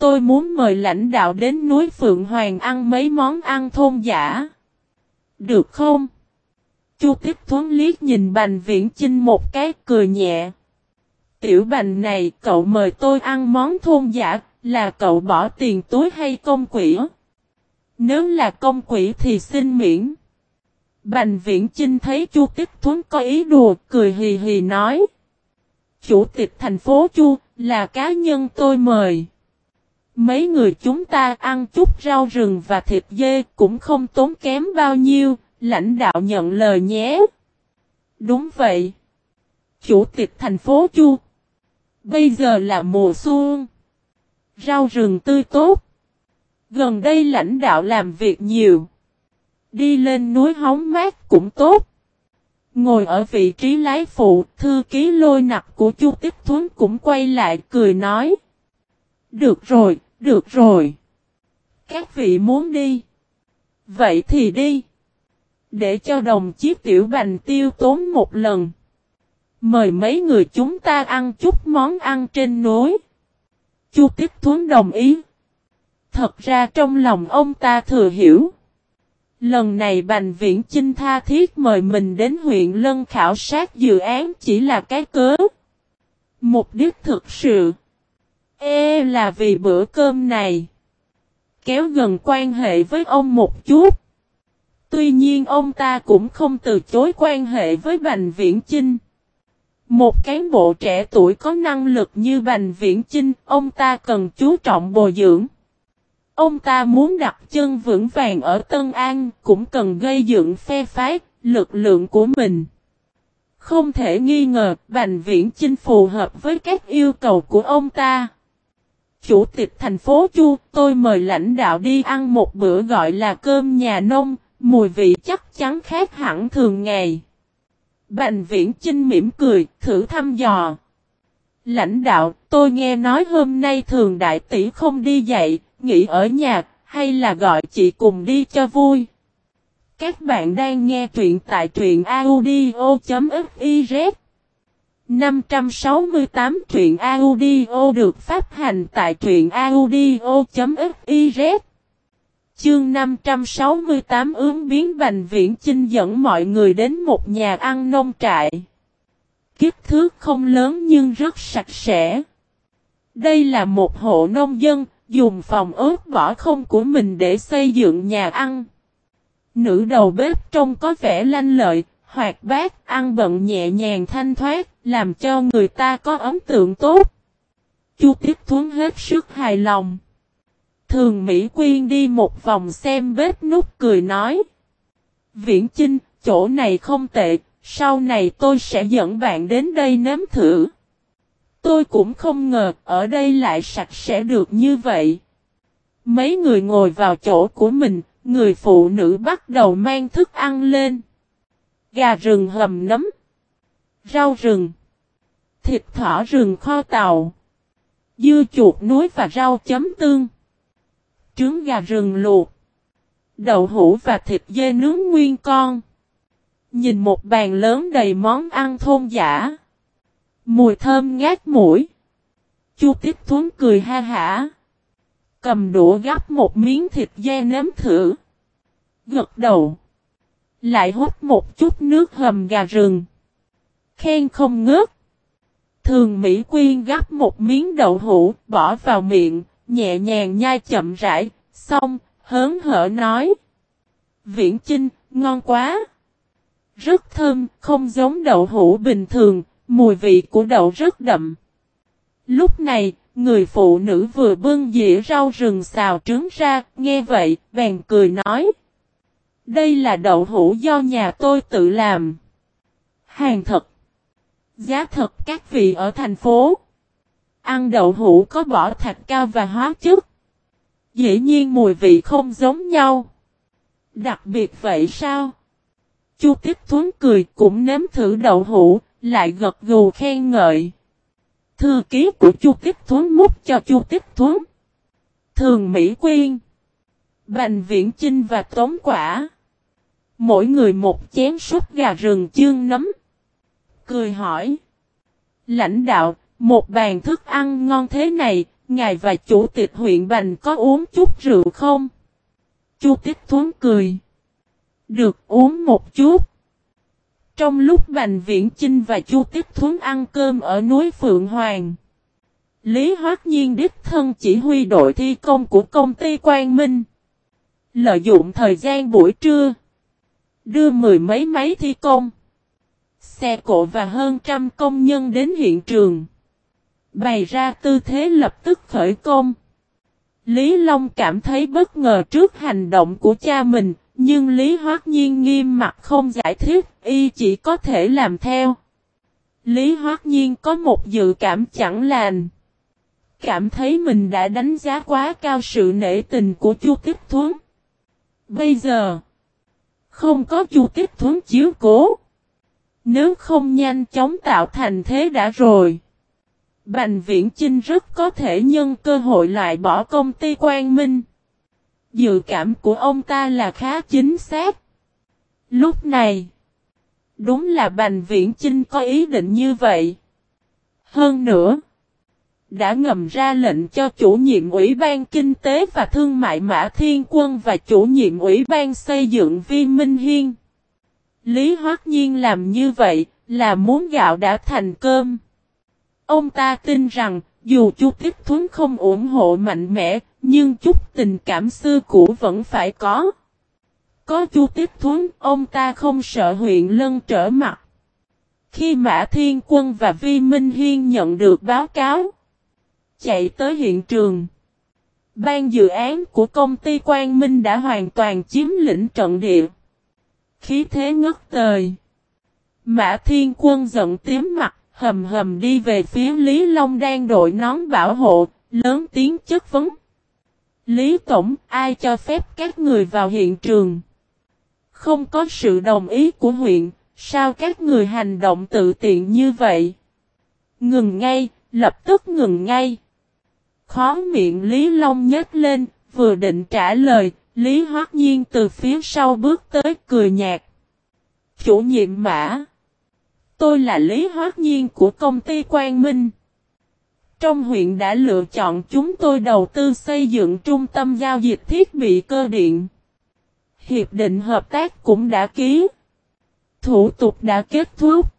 Tôi muốn mời lãnh đạo đến núi Phượng Hoàng ăn mấy món ăn thôn giả. Được không? Chu Tích Thuấn liếc nhìn Bành Viễn Chinh một cái cười nhẹ. Tiểu Bành này cậu mời tôi ăn món thôn giả, là cậu bỏ tiền túi hay công quỷ? Nếu là công quỷ thì xin miễn. Bành Viễn Chinh thấy Chu Tích Thuấn có ý đùa, cười hì hì nói. Chủ tịch thành phố Chu, là cá nhân tôi mời. Mấy người chúng ta ăn chút rau rừng và thịt dê cũng không tốn kém bao nhiêu, lãnh đạo nhận lời nhé. Đúng vậy. Chủ tịch thành phố Chu. Bây giờ là mùa xuân. Rau rừng tươi tốt. Gần đây lãnh đạo làm việc nhiều. Đi lên núi hóng mát cũng tốt. Ngồi ở vị trí lái phụ, thư ký lôi nặc của Chu Tích Thuấn cũng quay lại cười nói. Được rồi, được rồi. Các vị muốn đi. Vậy thì đi. Để cho đồng chiếc tiểu bành tiêu tốn một lần. Mời mấy người chúng ta ăn chút món ăn trên núi. Chu tiết Thuấn đồng ý. Thật ra trong lòng ông ta thừa hiểu. Lần này Bành Viễn Chinh tha thiết mời mình đến huyện Lân khảo sát dự án chỉ là cái cớ. Mục đích thực sự. Ê là vì bữa cơm này. Kéo gần quan hệ với ông một chút. Tuy nhiên ông ta cũng không từ chối quan hệ với Bành Viễn Chinh. Một cán bộ trẻ tuổi có năng lực như Bành Viễn Chinh, ông ta cần chú trọng bồi dưỡng. Ông ta muốn đặt chân vững vàng ở Tân An, cũng cần gây dựng phe phái, lực lượng của mình. Không thể nghi ngờ, Bành Viễn Chinh phù hợp với các yêu cầu của ông ta. Chủ tịch thành phố Chu, tôi mời lãnh đạo đi ăn một bữa gọi là cơm nhà nông, mùi vị chắc chắn khác hẳn thường ngày. Bành Viễn Chinh mỉm cười, thử thăm dò. Lãnh đạo, tôi nghe nói hôm nay thường đại tỷ không đi dạy, nghỉ ở nhà, hay là gọi chị cùng đi cho vui. Các bạn đang nghe truyện tại truyện audio.fif 568 truyện audio được phát hành tại truyện audio.fiz Chương 568 ướm biến Bành Viễn Chinh dẫn mọi người đến một nhà ăn nông trại. Kích thước không lớn nhưng rất sạch sẽ. Đây là một hộ nông dân, dùng phòng ớt bỏ không của mình để xây dựng nhà ăn. Nữ đầu bếp trông có vẻ lanh lợi, hoạt bát, ăn bận nhẹ nhàng thanh thoát, làm cho người ta có ấn tượng tốt. Chu Tiếp Thuấn hết sức hài lòng. Thường Mỹ Quyên đi một vòng xem bếp nút cười nói. Viễn Chinh, chỗ này không tệ, sau này tôi sẽ dẫn bạn đến đây nếm thử. Tôi cũng không ngờ ở đây lại sạch sẽ được như vậy. Mấy người ngồi vào chỗ của mình, người phụ nữ bắt đầu mang thức ăn lên gà rừng hầm nấm, rau rừng, thịt thỏ rừng kho tàu, dưa chuột núi và rau chấm tương, trứng gà rừng luộc, đậu hũ và thịt dê nướng nguyên con. Nhìn một bàn lớn đầy món ăn thôn giả. Mùi thơm ngát mũi. Chu Tiếp Thuấn cười ha hả. Cầm đũa gắp một miếng thịt dê nếm thử. Gật đầu. Lại hút một chút nước hầm gà rừng. Khen không ngớt. Thường Mỹ Quyên gắp một miếng đậu hũ, bỏ vào miệng, nhẹ nhàng nhai chậm rãi, xong, hớn hở nói. Viễn Chinh, ngon quá. Rất thơm, không giống đậu hũ bình thường, mùi vị của đậu rất đậm. Lúc này, người phụ nữ vừa bưng dĩa rau rừng xào trứng ra, nghe vậy, bèn cười nói. Đây là đậu hũ do nhà tôi tự làm. Hàng thật. Giá thật các vị ở thành phố. Ăn đậu hũ có bỏ thạch cao và hóa chất. Dĩ nhiên mùi vị không giống nhau. Đặc biệt vậy sao? Chu Tiếp Thuấn cười cũng nếm thử đậu hũ, lại gật gù khen ngợi. Thư ký của Chu Tiếp Thuấn múc cho Chu Tiếp Thuấn. Thường Mỹ Quyên. Bành Viễn Chinh và Tống Quả. Mỗi người một chén súp gà rừng chương nấm. Cười hỏi. Lãnh đạo, một bàn thức ăn ngon thế này, ngài và chủ tịch huyện Bành có uống chút rượu không? Chu Tiếp Thuấn cười. Được uống một chút. Trong lúc Bành Viễn Chinh và Chu Tiếp Thuấn ăn cơm ở núi Phượng Hoàng. Lý Hoác Nhiên đích thân chỉ huy đội thi công của công ty Quang Minh. Lợi dụng thời gian buổi trưa. Đưa mười mấy máy thi công. Xe cộ và hơn trăm công nhân đến hiện trường. Bày ra tư thế lập tức khởi công. Lý Long cảm thấy bất ngờ trước hành động của cha mình, nhưng Lý Hoác Nhiên nghiêm mặt không giải thích, y chỉ có thể làm theo. Lý Hoác Nhiên có một dự cảm chẳng lành. Cảm thấy mình đã đánh giá quá cao sự nể tình của Chu Tích Thuấn. Bây giờ, không có Chu kích Thuấn chiếu cố. Nếu không nhanh chóng tạo thành thế đã rồi. Bành Viễn Chinh rất có thể nhân cơ hội loại bỏ công ty Quang Minh. Dự cảm của ông ta là khá chính xác. Lúc này, đúng là Bành Viễn Chinh có ý định như vậy. Hơn nữa, đã ngầm ra lệnh cho chủ nhiệm Ủy ban Kinh tế và Thương mại Mã Thiên Quân và chủ nhiệm Ủy ban xây dựng Vi Minh Hiên. Lý Hoắc Nhiên làm như vậy là muốn gạo đã thành cơm. Ông ta tin rằng, dù Chu Tiếp Thuấn không ủng hộ mạnh mẽ, nhưng chút tình cảm xưa cũ vẫn phải có. Có Chu Tiếp Thuấn, ông ta không sợ huyện lân trở mặt. Khi Mã Thiên Quân và Vi Minh Hiên nhận được báo cáo, chạy tới hiện trường. Ban dự án của công ty Quang Minh đã hoàn toàn chiếm lĩnh trận địa. Khí thế ngất trời. Mã Thiên Quân giận tím mặt, hầm hầm đi về phía Lý Long đang đội nón bảo hộ, lớn tiếng chất vấn. Lý Tổng, ai cho phép các người vào hiện trường? Không có sự đồng ý của huyện, sao các người hành động tự tiện như vậy? Ngừng ngay, lập tức ngừng ngay. Khó miệng Lý Long nhếch lên, vừa định trả lời, Lý Hoác Nhiên từ phía sau bước tới cười nhạt. Chủ nhiệm mã. Tôi là Lý Hoác Nhiên của công ty Quang Minh. Trong huyện đã lựa chọn chúng tôi đầu tư xây dựng trung tâm giao dịch thiết bị cơ điện. Hiệp định hợp tác cũng đã ký. Thủ tục đã kết thúc.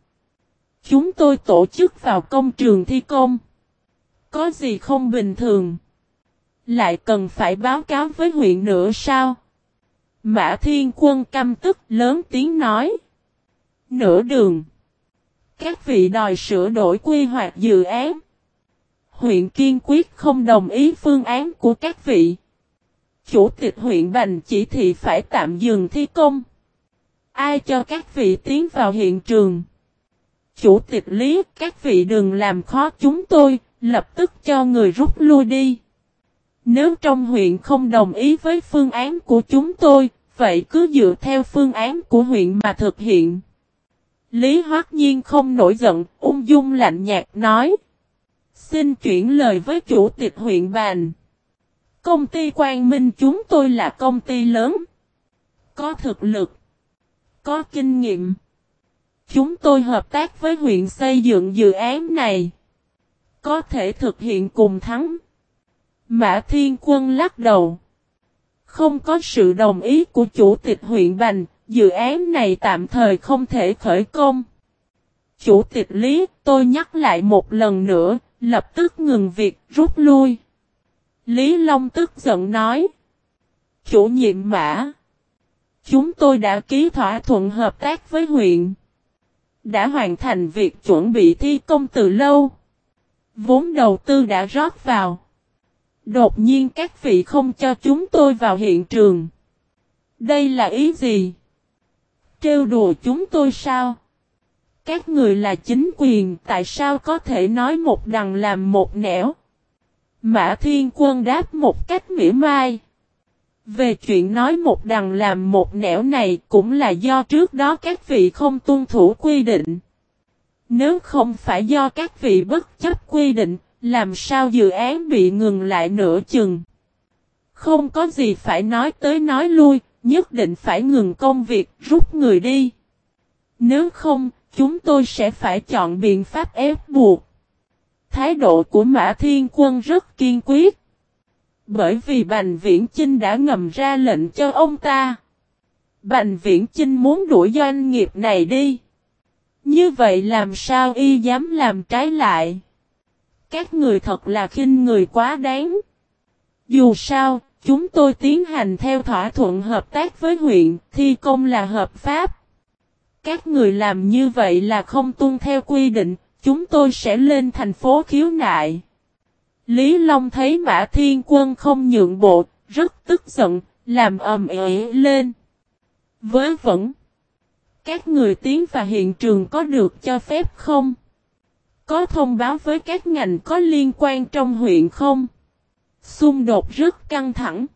Chúng tôi tổ chức vào công trường thi công. Có gì không bình thường? Lại cần phải báo cáo với huyện nữa sao? Mã Thiên Quân căm tức lớn tiếng nói. Nửa đường. Các vị đòi sửa đổi quy hoạch dự án. Huyện kiên quyết không đồng ý phương án của các vị. Chủ tịch huyện Bành chỉ thị phải tạm dừng thi công. Ai cho các vị tiến vào hiện trường? Chủ tịch Lý, các vị đừng làm khó chúng tôi, lập tức cho người rút lui đi. Nếu trong huyện không đồng ý với phương án của chúng tôi, vậy cứ dựa theo phương án của huyện mà thực hiện. Lý Hoắc Nhiên không nổi giận, ung dung lạnh nhạt nói. Xin chuyển lời với chủ tịch huyện Bàn. Công ty Quang Minh chúng tôi là công ty lớn. Có thực lực. Có kinh nghiệm. Chúng tôi hợp tác với huyện xây dựng dự án này. Có thể thực hiện cùng thắng. Mã Thiên Quân lắc đầu. Không có sự đồng ý của chủ tịch huyện Bành, dự án này tạm thời không thể khởi công. Chủ tịch Lý, tôi nhắc lại một lần nữa, lập tức ngừng việc, rút lui. Lý Long tức giận nói. Chủ nhiệm mã. Chúng tôi đã ký thỏa thuận hợp tác với huyện. Đã hoàn thành việc chuẩn bị thi công từ lâu. Vốn đầu tư đã rót vào. Đột nhiên các vị không cho chúng tôi vào hiện trường. Đây là ý gì? Trêu đùa chúng tôi sao? Các người là chính quyền, tại sao có thể nói một đằng làm một nẻo? Mã Thiên Quân đáp một cách mỉa mai. Về chuyện nói một đằng làm một nẻo này cũng là do trước đó các vị không tuân thủ quy định. Nếu không phải do các vị bất chấp quy định, làm sao dự án bị ngừng lại nửa chừng. Không có gì phải nói tới nói lui, nhất định phải ngừng công việc, rút người đi. Nếu không, chúng tôi sẽ phải chọn biện pháp ép buộc. Thái độ của Mã Thiên Quân rất kiên quyết. Bởi vì Bành Viễn Chinh đã ngầm ra lệnh cho ông ta. Bành Viễn Chinh muốn đuổi doanh nghiệp này đi. Như vậy làm sao y dám làm trái lại? Các người thật là khinh người quá đáng. Dù sao, chúng tôi tiến hành theo thỏa thuận hợp tác với huyện, thi công là hợp pháp. Các người làm như vậy là không tuân theo quy định, chúng tôi sẽ lên thành phố khiếu nại. Lý Long thấy Mã Thiên Quân không nhượng bộ, rất tức giận, làm ầm ĩ lên. Với vẫn, các người tiến và hiện trường có được cho phép không? Có thông báo với các ngành có liên quan trong huyện không? Xung đột rất căng thẳng.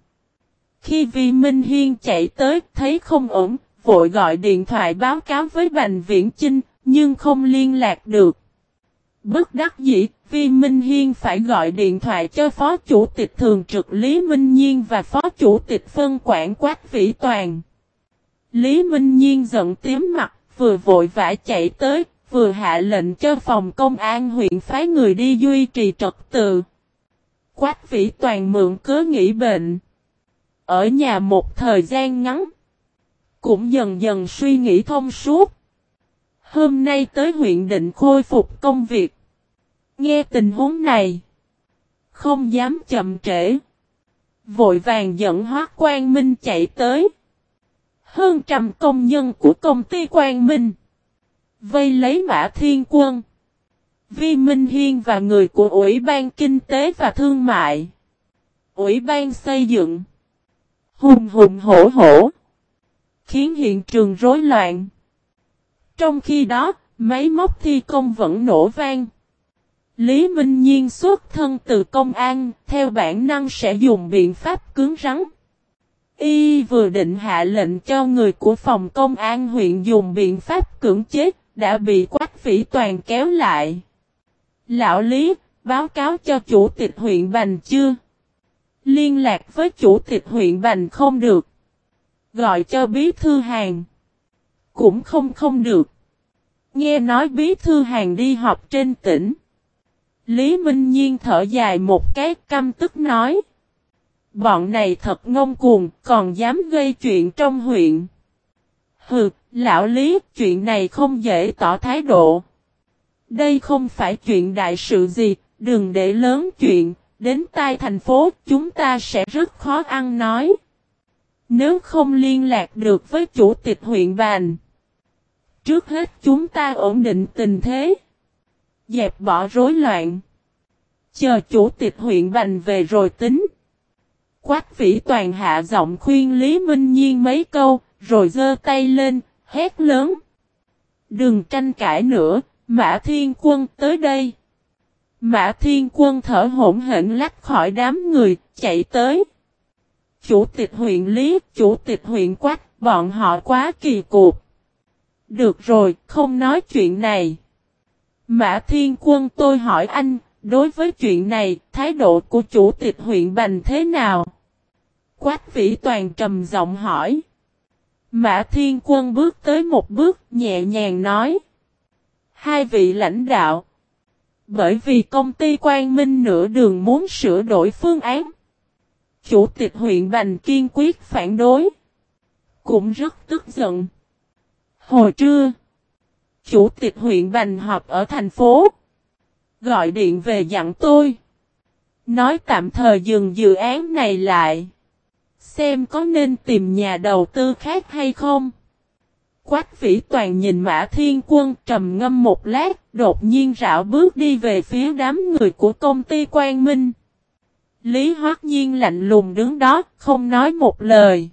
Khi Vi Minh Hiên chạy tới thấy không ổn, vội gọi điện thoại báo cáo với Bành Viễn Chinh, nhưng không liên lạc được. Bất đắc dĩ, Vi Minh Hiên phải gọi điện thoại cho Phó Chủ tịch Thường trực Lý Minh Nhiên và Phó Chủ tịch Phân Quảng Quách Vĩ Toàn. Lý Minh Nhiên giận tím mặt, vừa vội vã chạy tới, vừa hạ lệnh cho phòng công an huyện phái người đi duy trì trật tự. Quách Vĩ Toàn mượn cớ nghỉ bệnh. Ở nhà một thời gian ngắn. Cũng dần dần suy nghĩ thông suốt. Hôm nay tới huyện định khôi phục công việc. Nghe tình huống này. Không dám chậm trễ. Vội vàng dẫn Hoác Quang Minh chạy tới. Hơn trăm công nhân của công ty Quang Minh. Vây lấy Mã Thiên Quân. Vi Minh Hiên và người của Ủy ban Kinh tế và Thương mại. Ủy ban xây dựng. Hùng hùng hổ hổ. Khiến hiện trường rối loạn. Trong khi đó, máy móc thi công vẫn nổ vang. Lý Minh Nhiên xuất thân từ công an, theo bản năng sẽ dùng biện pháp cứng rắn. Y vừa định hạ lệnh cho người của phòng công an huyện dùng biện pháp cưỡng chế, đã bị quách phỉ toàn kéo lại. Lão Lý, báo cáo cho chủ tịch huyện Bành chưa? Liên lạc với chủ tịch huyện Bành không được. Gọi cho bí thư hàng. Cũng không không được. Nghe nói bí thư hàng đi họp trên tỉnh. Lý Minh Nhiên thở dài một cái căm tức nói. Bọn này thật ngông cuồng, còn dám gây chuyện trong huyện. Hừ, lão Lý, chuyện này không dễ tỏ thái độ. Đây không phải chuyện đại sự gì, đừng để lớn chuyện, đến tai thành phố chúng ta sẽ rất khó ăn nói. Nếu không liên lạc được với chủ tịch huyện bàn. Trước hết chúng ta ổn định tình thế. Dẹp bỏ rối loạn. Chờ chủ tịch huyện Bành về rồi tính. Quách vĩ toàn hạ giọng khuyên Lý Minh Nhiên mấy câu, rồi giơ tay lên, hét lớn. Đừng tranh cãi nữa, Mã Thiên Quân tới đây. Mã Thiên Quân thở hổn hển lách khỏi đám người, chạy tới. Chủ tịch huyện Lý, chủ tịch huyện Quách, bọn họ quá kỳ cục. Được rồi, không nói chuyện này. Mã Thiên Quân tôi hỏi anh, đối với chuyện này, thái độ của chủ tịch huyện Bành thế nào? Quách Vĩ Toàn trầm giọng hỏi. Mã Thiên Quân bước tới một bước, nhẹ nhàng nói. Hai vị lãnh đạo. Bởi vì công ty Quang Minh nửa đường muốn sửa đổi phương án. Chủ tịch huyện Bành kiên quyết phản đối. Cũng rất tức giận. Hồi trưa. Chủ tịch huyện Bành họp ở thành phố. Gọi điện về dặn tôi. Nói tạm thời dừng dự án này lại. Xem có nên tìm nhà đầu tư khác hay không. Quách vĩ toàn nhìn Mã Thiên Quân trầm ngâm một lát, đột nhiên rảo bước đi về phía đám người của công ty Quang Minh. Lý Hoác Nhiên lạnh lùng đứng đó, không nói một lời.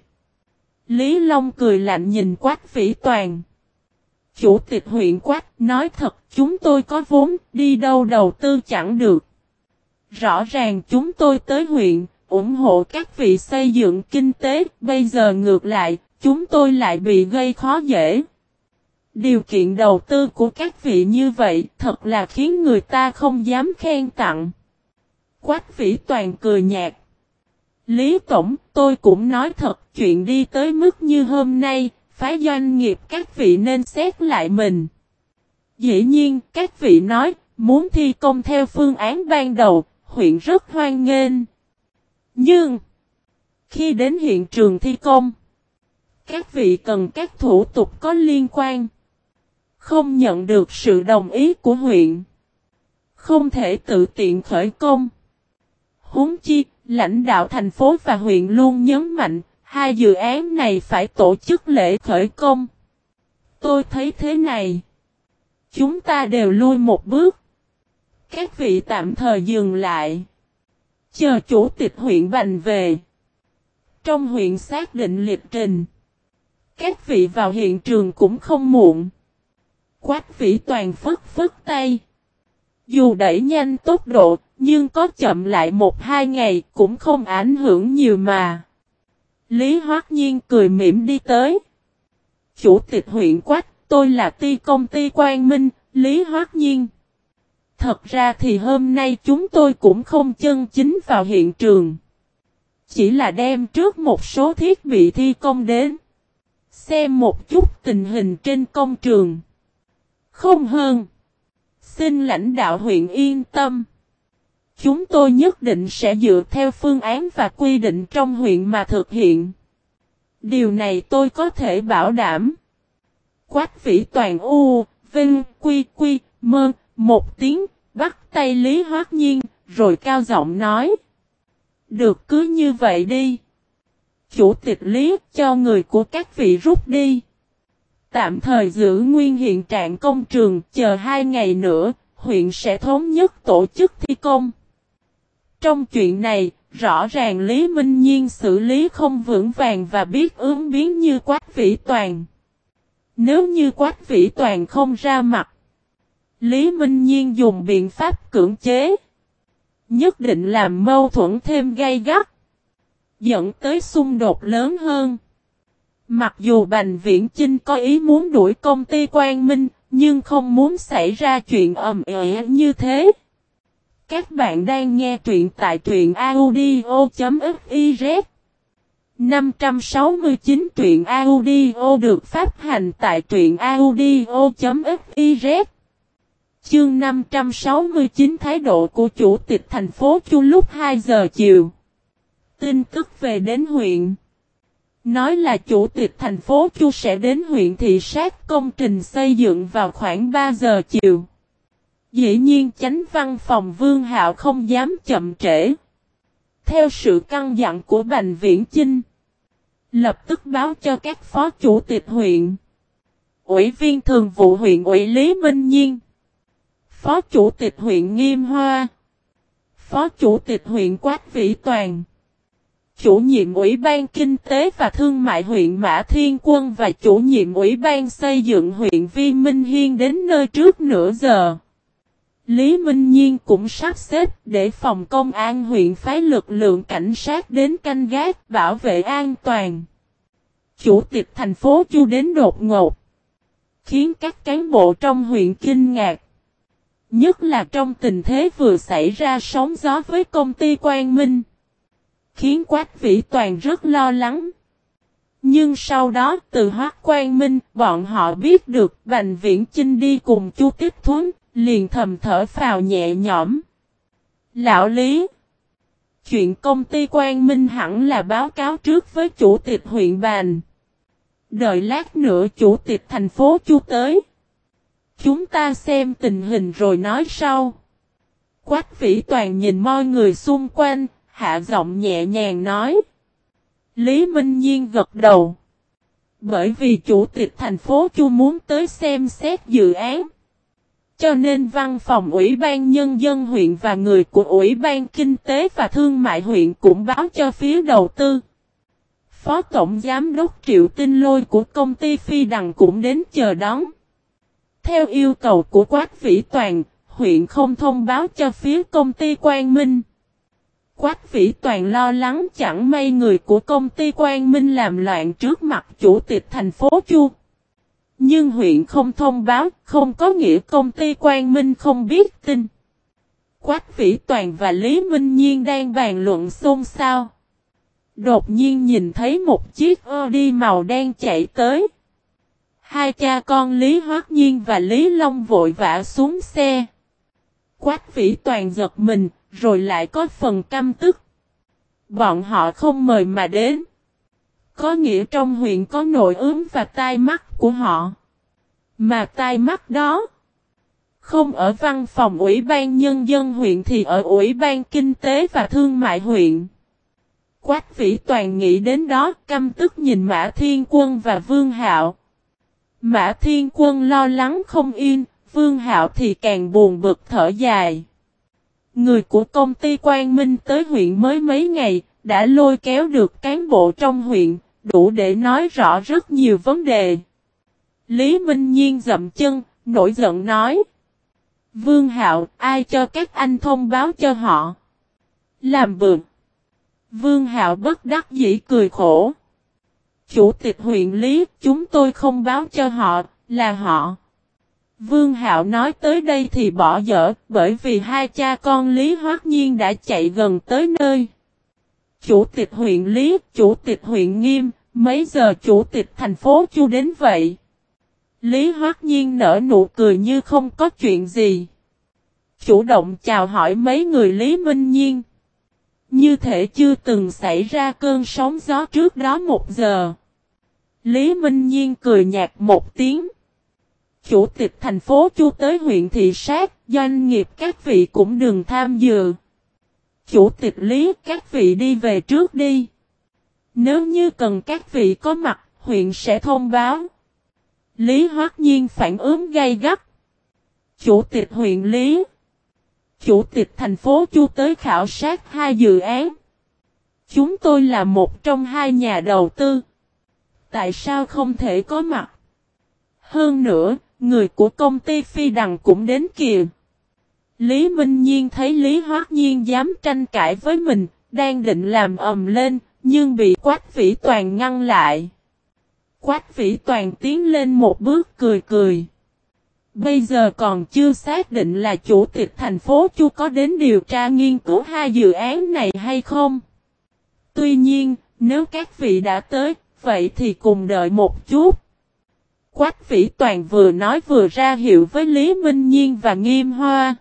Lý Long cười lạnh nhìn Quách vĩ toàn. Chủ tịch huyện Quách nói thật chúng tôi có vốn, đi đâu đầu tư chẳng được. Rõ ràng chúng tôi tới huyện, ủng hộ các vị xây dựng kinh tế, bây giờ ngược lại, chúng tôi lại bị gây khó dễ. Điều kiện đầu tư của các vị như vậy thật là khiến người ta không dám khen tặng. Quách vĩ toàn cười nhạt. Lý Tổng, tôi cũng nói thật chuyện đi tới mức như hôm nay, phá doanh nghiệp các vị nên xét lại mình. Dĩ nhiên, các vị nói, muốn thi công theo phương án ban đầu, huyện rất hoan nghênh. Nhưng, khi đến hiện trường thi công, các vị cần các thủ tục có liên quan. Không nhận được sự đồng ý của huyện. Không thể tự tiện khởi công. Huống chi, lãnh đạo thành phố và huyện luôn nhấn mạnh, hai dự án này phải tổ chức lễ khởi công. Tôi thấy thế này. Chúng ta đều lui một bước. Các vị tạm thời dừng lại. Chờ chủ tịch huyện Bành về. Trong huyện xác định liệt trình. Các vị vào hiện trường cũng không muộn. Quách vĩ toàn phất phất tay. Dù đẩy nhanh tốc độ, nhưng có chậm lại một hai ngày cũng không ảnh hưởng nhiều mà. Lý Hoác Nhiên cười mỉm đi tới. Chủ tịch huyện Quách, tôi là ti công ty Quang Minh, Lý Hoác Nhiên. Thật ra thì hôm nay chúng tôi cũng không chân chính vào hiện trường. Chỉ là đem trước một số thiết bị thi công đến. Xem một chút tình hình trên công trường. Không hơn. Xin lãnh đạo huyện yên tâm. Chúng tôi nhất định sẽ dựa theo phương án và quy định trong huyện mà thực hiện. Điều này tôi có thể bảo đảm. Quách vĩ toàn u, vinh, quy, quy, mơn một tiếng, bắt tay Lý Hoác Nhiên, rồi cao giọng nói. Được cứ như vậy đi. Chủ tịch Lý cho người của các vị rút đi. Tạm thời giữ nguyên hiện trạng công trường, chờ hai ngày nữa, huyện sẽ thống nhất tổ chức thi công. Trong chuyện này, rõ ràng Lý Minh Nhiên xử lý không vững vàng và biết ứng biến như Quách Vĩ Toàn. Nếu như Quách Vĩ Toàn không ra mặt, Lý Minh Nhiên dùng biện pháp cưỡng chế. Nhất định làm mâu thuẫn thêm gay gắt. Dẫn tới xung đột lớn hơn. Mặc dù Bành Viễn Chinh có ý muốn đuổi công ty Quang Minh, nhưng không muốn xảy ra chuyện ầm ĩ như thế. Các bạn đang nghe truyện tại truyện audio.fiz 569 truyện audio được phát hành tại truyện audio.fiz Chương 569 thái độ của chủ tịch thành phố Chu lúc 2 giờ chiều. Tin tức về đến huyện. Nói là chủ tịch thành phố Chu sẽ đến huyện thị sát công trình xây dựng vào khoảng 3 giờ chiều. Dĩ nhiên chánh văn phòng Vương Hạo không dám chậm trễ. Theo sự căn dặn của Bành Viễn Chinh. Lập tức báo cho các phó chủ tịch huyện. Ủy viên thường vụ huyện ủy Lý Minh Nhiên. Phó chủ tịch huyện Nghiêm Hoa. Phó chủ tịch huyện Quách Vĩ Toàn. Chủ nhiệm Ủy ban Kinh tế và Thương mại huyện Mã Thiên Quân và chủ nhiệm Ủy ban xây dựng huyện Vi Minh Hiên đến nơi trước nửa giờ. Lý Minh Nhiên cũng sắp xếp để phòng công an huyện phái lực lượng cảnh sát đến canh gác, bảo vệ an toàn. Chủ tịch thành phố Chu đến đột ngột. khiến các cán bộ trong huyện kinh ngạc. Nhất là trong tình thế vừa xảy ra sóng gió với công ty Quang Minh. Khiến Quách Vĩ Toàn rất lo lắng. Nhưng sau đó từ Hoác Quang Minh, bọn họ biết được Bành Viễn Chinh đi cùng Chu Tiếp Thuấn, liền thầm thở phào nhẹ nhõm. Lão Lý Chuyện công ty Quang Minh hẳn là báo cáo trước với chủ tịch huyện Bành. Đợi lát nữa chủ tịch thành phố Chu tới. Chúng ta xem tình hình rồi nói sau. Quách vĩ toàn nhìn mọi người xung quanh, hạ giọng nhẹ nhàng nói. Lý Minh Nhiên gật đầu. Bởi vì chủ tịch thành phố Chu muốn tới xem xét dự án. Cho nên văn phòng Ủy ban Nhân dân huyện và người của Ủy ban Kinh tế và Thương mại huyện cũng báo cho phía đầu tư. Phó Tổng Giám đốc Triệu Tinh Lôi của công ty Phi Đằng cũng đến chờ đón. Theo yêu cầu của Quách Vĩ Toàn, huyện không thông báo cho phía công ty Quang Minh. Quách Vĩ Toàn lo lắng chẳng may người của công ty Quang Minh làm loạn trước mặt chủ tịch thành phố Chu. Nhưng huyện không thông báo, không có nghĩa công ty Quang Minh không biết tin. Quách Vĩ Toàn và Lý Minh Nhiên đang bàn luận xôn xao. Đột nhiên nhìn thấy một chiếc Audi màu đen chạy tới. Hai cha con Lý Hoác Nhiên và Lý Long vội vã xuống xe. Quách Vĩ Toàn giật mình, rồi lại có phần căm tức. Bọn họ không mời mà đến. Có nghĩa trong huyện có nội ướm và tai mắt của họ. Mà tai mắt đó. Không ở văn phòng Ủy ban Nhân dân huyện thì ở Ủy ban Kinh tế và Thương mại huyện. Quách vĩ toàn nghĩ đến đó căm tức nhìn Mã Thiên Quân và Vương Hạo. Mã Thiên Quân lo lắng không yên, Vương Hạo thì càng buồn bực thở dài. Người của công ty Quang Minh tới huyện mới mấy ngày, đã lôi kéo được cán bộ trong huyện, đủ để nói rõ rất nhiều vấn đề. Lý Minh Nhiên dậm chân, nổi giận nói. Vương Hạo, ai cho các anh thông báo cho họ? Làm vượt. Vương Hạo bất đắc dĩ cười khổ. Chủ tịch huyện Lý, chúng tôi không báo cho họ, là họ. Vương Hạo nói tới đây thì bỏ dở, bởi vì hai cha con Lý Hoác Nhiên đã chạy gần tới nơi. Chủ tịch huyện Lý, chủ tịch huyện Nghiêm, mấy giờ chủ tịch thành phố Chu đến vậy? Lý Hoác Nhiên nở nụ cười như không có chuyện gì. Chủ động chào hỏi mấy người Lý Minh Nhiên. Như thể chưa từng xảy ra cơn sóng gió trước đó một giờ. Lý Minh Nhiên cười nhạt một tiếng. Chủ tịch thành phố Chu tới huyện thị sát, doanh nghiệp các vị cũng đừng tham dự. Chủ tịch Lý, các vị đi về trước đi. Nếu như cần các vị có mặt, huyện sẽ thông báo. Lý Hoác Nhiên phản ứng gay gắt. Chủ tịch huyện Lý. Chủ tịch thành phố Chu tới khảo sát hai dự án. Chúng tôi là một trong hai nhà đầu tư. Tại sao không thể có mặt? Hơn nữa, người của công ty Phi Đằng cũng đến kìa. Lý Minh Nhiên thấy Lý Hoác Nhiên dám tranh cãi với mình, đang định làm ầm lên, nhưng bị Quách Vĩ Toàn ngăn lại. Quách Vĩ Toàn tiến lên một bước cười cười. Bây giờ còn chưa xác định là chủ tịch thành phố Chu có đến điều tra nghiên cứu hai dự án này hay không. Tuy nhiên, nếu các vị đã tới, vậy thì cùng đợi một chút. Quách Vĩ Toàn vừa nói vừa ra hiệu với Lý Minh Nhiên và Nghiêm Hoa.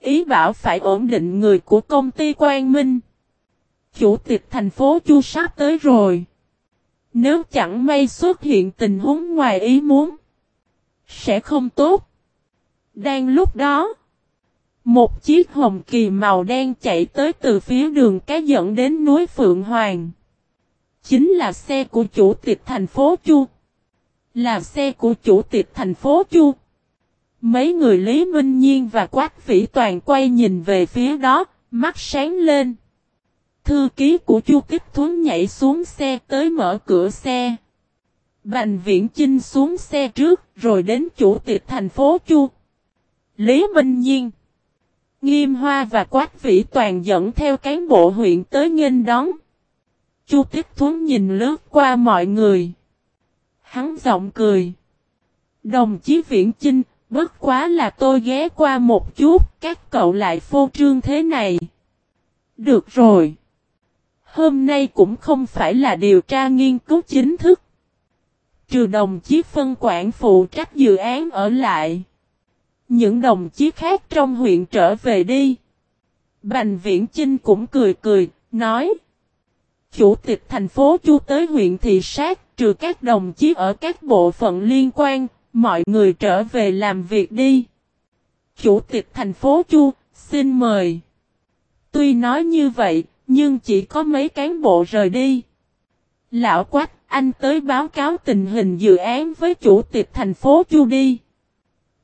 Ý bảo phải ổn định người của công ty Quang Minh. Chủ tịch thành phố Chu sắp tới rồi. Nếu chẳng may xuất hiện tình huống ngoài ý muốn, sẽ không tốt. Đang lúc đó, một chiếc hồng kỳ màu đen chạy tới từ phía đường cái dẫn đến núi Phượng Hoàng. Chính là xe của chủ tịch thành phố Chu. Là xe của chủ tịch thành phố Chu. Mấy người Lý Minh Nhiên và Quách Vĩ Toàn quay nhìn về phía đó, mắt sáng lên. Thư ký của Chu Kích Thuấn nhảy xuống xe tới mở cửa xe. Bành Viễn Chinh xuống xe trước, rồi đến chủ tịch thành phố Chu. Lý Minh Nhiên. Nghiêm Hoa và Quách Vĩ Toàn dẫn theo cán bộ huyện tới nghênh đón. Chu tiết Thuấn nhìn lướt qua mọi người. Hắn giọng cười. Đồng chí Viễn Chinh, bất quá là tôi ghé qua một chút, các cậu lại phô trương thế này. Được rồi. Hôm nay cũng không phải là điều tra nghiên cứu chính thức. Trừ đồng chí phân quản phụ trách dự án ở lại. Những đồng chí khác trong huyện trở về đi. Bành Viễn Chinh cũng cười cười, nói. Chủ tịch thành phố Chu tới huyện thị sát, trừ các đồng chí ở các bộ phận liên quan, mọi người trở về làm việc đi. Chủ tịch thành phố Chu, xin mời. Tuy nói như vậy, nhưng chỉ có mấy cán bộ rời đi. Lão Quách, anh tới báo cáo tình hình dự án với chủ tịch thành phố Chu đi.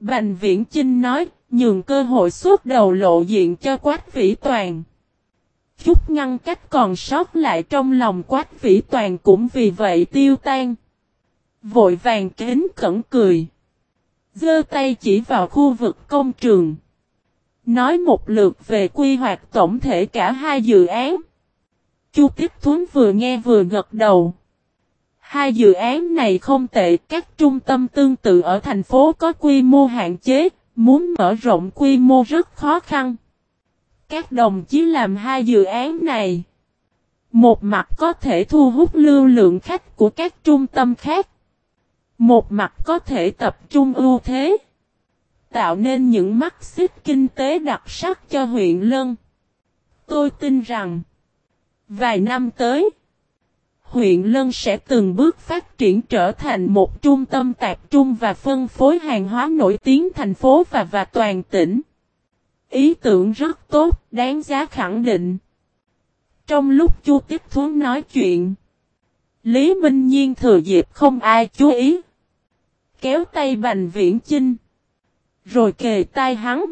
Bành Viễn Chinh nói, nhường cơ hội suốt đầu lộ diện cho Quách Vĩ Toàn. Chút ngăn cách còn sót lại trong lòng Quách Vĩ Toàn cũng vì vậy tiêu tan. Vội vàng kính cẩn cười. Dơ tay chỉ vào khu vực công trường. Nói một lượt về quy hoạch tổng thể cả hai dự án. Chu Tiếp Thuấn vừa nghe vừa gật đầu. Hai dự án này không tệ, các trung tâm tương tự ở thành phố có quy mô hạn chế, muốn mở rộng quy mô rất khó khăn. Các đồng chí làm hai dự án này. Một mặt có thể thu hút lưu lượng khách của các trung tâm khác. Một mặt có thể tập trung ưu thế. Tạo nên những mắt xích kinh tế đặc sắc cho huyện Lân. Tôi tin rằng. Vài năm tới. Huyện Lân sẽ từng bước phát triển trở thành một trung tâm tập trung và phân phối hàng hóa nổi tiếng thành phố và và toàn tỉnh. Ý tưởng rất tốt, đáng giá khẳng định. Trong lúc Chu Tiếp Thuấn nói chuyện, Lý Minh Nhiên thừa dịp không ai chú ý. Kéo tay Bành Viễn Chinh. Rồi kề tay hắn.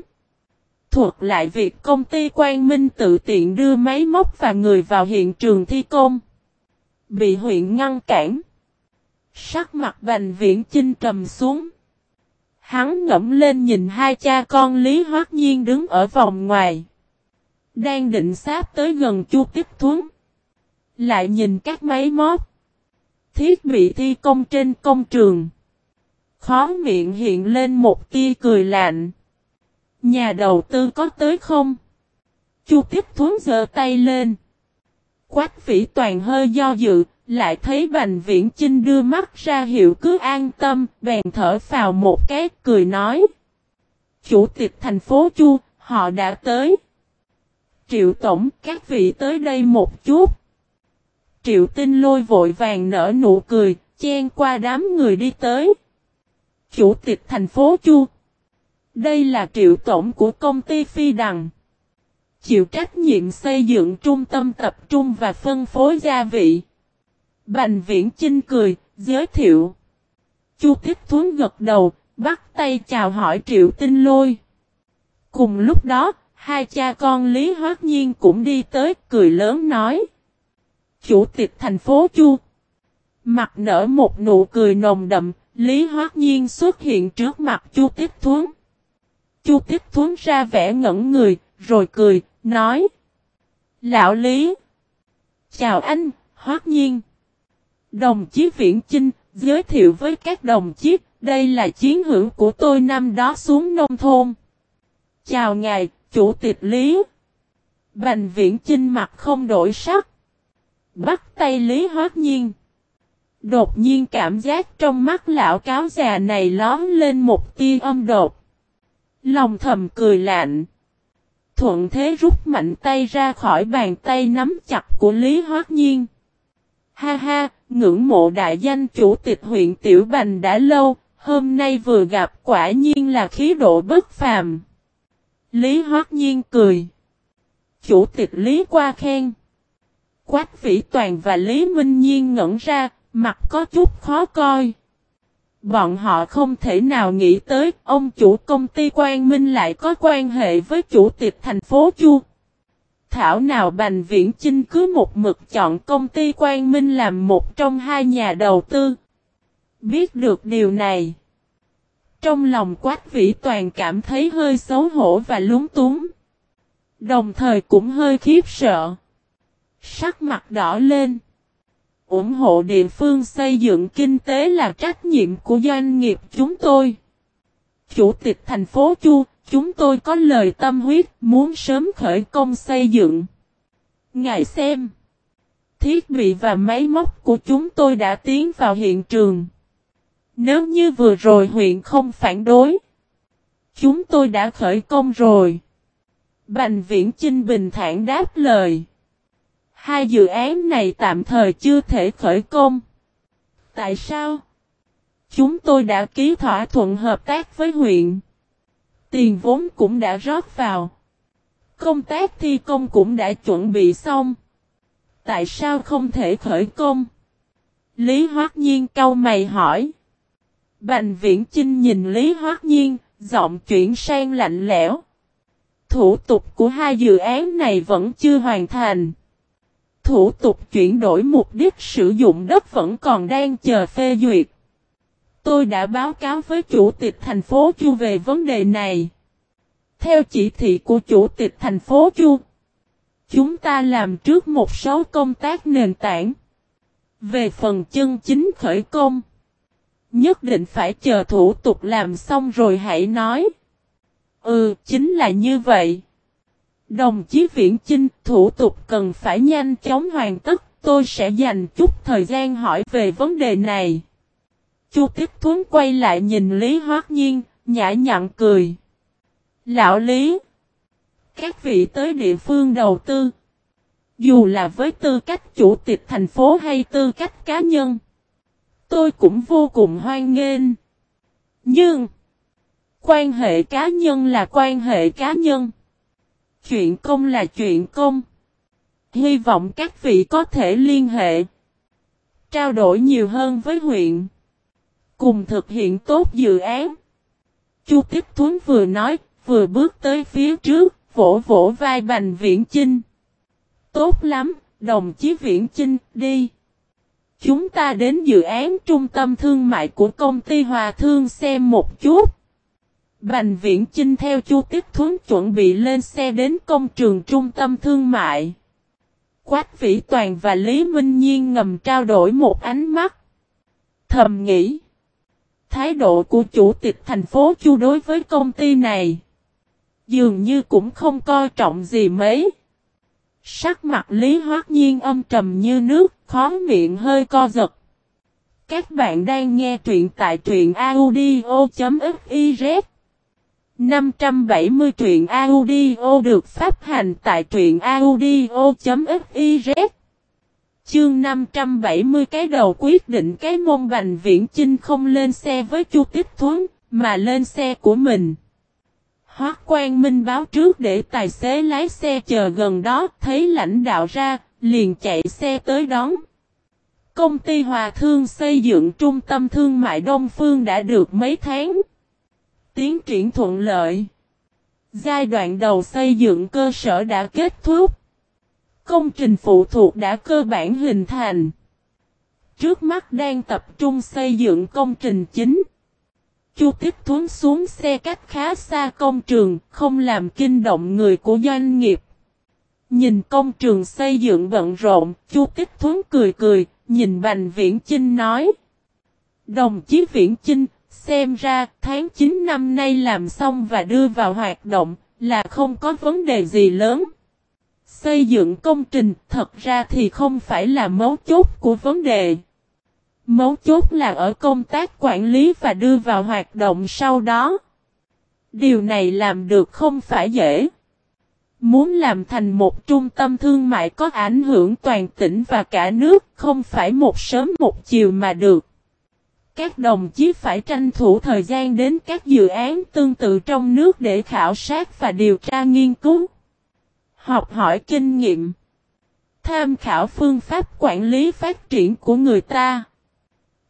Thuật lại việc công ty Quang Minh tự tiện đưa máy móc và người vào hiện trường thi công. Bị huyện ngăn cản. Sắc mặt Bành Viễn Chinh trầm xuống. Hắn ngẫm lên nhìn hai cha con Lý Hoác Nhiên đứng ở vòng ngoài. Đang định sáp tới gần Chu Tiếp Thuấn. Lại nhìn các máy móc. Thiết bị thi công trên công trường. Khó miệng hiện lên một tia cười lạnh. Nhà đầu tư có tới không? Chu Tiếp Thuấn giơ tay lên. Quách vĩ toàn hơi do dự, lại thấy Bành Viễn Chinh đưa mắt ra hiệu cứ an tâm, bèn thở vào một cái, cười nói. Chủ tịch thành phố Chu, họ đã tới. Triệu Tổng, các vị tới đây một chút. Triệu Tinh lôi vội vàng nở nụ cười, chen qua đám người đi tới. Chủ tịch thành phố Chu. Đây là Triệu Tổng của công ty Phi Đằng. Chịu trách nhiệm xây dựng trung tâm tập trung và phân phối gia vị. Bành viễn Chinh cười, giới thiệu. Chu Thích Thuấn gật đầu, bắt tay chào hỏi Triệu Tinh Lôi. Cùng lúc đó, hai cha con Lý Hoác Nhiên cũng đi tới, cười lớn nói. Chủ tịch thành phố Chu. Mặt nở một nụ cười nồng đậm, Lý Hoác Nhiên xuất hiện trước mặt Chu Tiếp Thuấn. Chu Tiếp Thuấn ra vẻ ngẩn người, rồi cười, nói. Lão Lý. Chào anh, Hoác Nhiên. Đồng chí Viễn Chinh, giới thiệu với các đồng chí, đây là chiến hữu của tôi năm đó xuống nông thôn. Chào ngài, Chủ tịch Lý. Bành Viễn Chinh mặt không đổi sắc. Bắt tay Lý Hoác Nhiên. Đột nhiên cảm giác trong mắt lão cáo già này lón lên một tia âm đột. Lòng thầm cười lạnh. Thuận thế rút mạnh tay ra khỏi bàn tay nắm chặt của Lý Hoác Nhiên. Ha ha, ngưỡng mộ đại danh chủ tịch huyện Tiểu Bành đã lâu, hôm nay vừa gặp quả nhiên là khí độ bất phàm. Lý Hoác Nhiên cười. Chủ tịch Lý qua khen. Quách Vĩ Toàn và Lý Minh Nhiên ngẩn ra, mặt có chút khó coi. Bọn họ không thể nào nghĩ tới, ông chủ công ty Quang Minh lại có quan hệ với chủ tịch thành phố Chu. Thảo nào Bành Viễn Chinh cứ một mực chọn công ty Quang Minh làm một trong hai nhà đầu tư. Biết được điều này. Trong lòng Quách Vĩ Toàn cảm thấy hơi xấu hổ và lúng túng. Đồng thời cũng hơi khiếp sợ. Sắc mặt đỏ lên ủng hộ địa phương xây dựng kinh tế là trách nhiệm của doanh nghiệp chúng tôi. Chủ tịch thành phố Chu, chúng tôi có lời tâm huyết muốn sớm khởi công xây dựng. Ngài xem. Thiết bị và máy móc của chúng tôi đã tiến vào hiện trường. Nếu như vừa rồi huyện không phản đối. Chúng tôi đã khởi công rồi. Bành viễn Trinh bình thản đáp lời. Hai dự án này tạm thời chưa thể khởi công. Tại sao? Chúng tôi đã ký thỏa thuận hợp tác với huyện. Tiền vốn cũng đã rót vào. Công tác thi công cũng đã chuẩn bị xong. Tại sao không thể khởi công? Lý Hoác Nhiên cau mày hỏi. Bành Viễn Chinh nhìn Lý Hoác Nhiên, giọng chuyển sang lạnh lẽo. Thủ tục của hai dự án này vẫn chưa hoàn thành. Thủ tục chuyển đổi mục đích sử dụng đất vẫn còn đang chờ phê duyệt. Tôi đã báo cáo với chủ tịch thành phố Chu về vấn đề này. Theo chỉ thị của chủ tịch thành phố Chu, chúng ta làm trước một số công tác nền tảng. Về phần chân chính khởi công, nhất định phải chờ thủ tục làm xong rồi hãy nói. Ừ, chính là như vậy. Đồng chí Viễn Chinh, thủ tục cần phải nhanh chóng hoàn tất, tôi sẽ dành chút thời gian hỏi về vấn đề này. Chu Tiếp Thuấn quay lại nhìn Lý Hoác Nhiên, nhã nhặn cười. Lão Lý, các vị tới địa phương đầu tư, dù là với tư cách chủ tịch thành phố hay tư cách cá nhân, tôi cũng vô cùng hoan nghênh. Nhưng, quan hệ cá nhân là quan hệ cá nhân. Chuyện công là chuyện công. Hy vọng các vị có thể liên hệ. Trao đổi nhiều hơn với huyện. Cùng thực hiện tốt dự án. Chu Tiếp Thuấn vừa nói, vừa bước tới phía trước, vỗ vỗ vai Bành Viễn Chinh. Tốt lắm, đồng chí Viễn Chinh, đi. Chúng ta đến dự án trung tâm thương mại của công ty Hòa Thương xem một chút. Bành Viễn Chinh theo Chu Tiếp Thuấn chuẩn bị lên xe đến công trường trung tâm thương mại. Quách Vĩ Toàn và Lý Minh Nhiên ngầm trao đổi một ánh mắt. Thầm nghĩ. Thái độ của chủ tịch thành phố Chu đối với công ty này. Dường như cũng không coi trọng gì mấy. Sắc mặt Lý Hoác Nhiên âm trầm như nước, khó miệng hơi co giật. Các bạn đang nghe truyện tại truyện audio.fif 570 truyện audio được phát hành tại truyện audio.fiz Chương 570 cái đầu quyết định cái môn bành viễn chinh không lên xe với chu tích thuấn, mà lên xe của mình. Hoác quan minh báo trước để tài xế lái xe chờ gần đó, thấy lãnh đạo ra, liền chạy xe tới đón. Công ty Hòa Thương xây dựng trung tâm thương mại Đông Phương đã được mấy tháng tiến triển thuận lợi. Giai đoạn đầu xây dựng cơ sở đã kết thúc. Công trình phụ thuộc đã cơ bản hình thành. Trước mắt đang tập trung xây dựng công trình chính. Chu Tích Thuấn xuống xe cách khá xa công trường, không làm kinh động người của doanh nghiệp. Nhìn công trường xây dựng bận rộn, Chu Tích Thuấn cười cười, nhìn Bành Viễn Chinh nói. Đồng chí Viễn Chinh, Xem ra, tháng 9 năm nay làm xong và đưa vào hoạt động là không có vấn đề gì lớn. Xây dựng công trình thật ra thì không phải là mấu chốt của vấn đề. Mấu chốt là ở công tác quản lý và đưa vào hoạt động sau đó. Điều này làm được không phải dễ. Muốn làm thành một trung tâm thương mại có ảnh hưởng toàn tỉnh và cả nước không phải một sớm một chiều mà được. Các đồng chí phải tranh thủ thời gian đến các dự án tương tự trong nước để khảo sát và điều tra nghiên cứu. Học hỏi kinh nghiệm. Tham khảo phương pháp quản lý phát triển của người ta.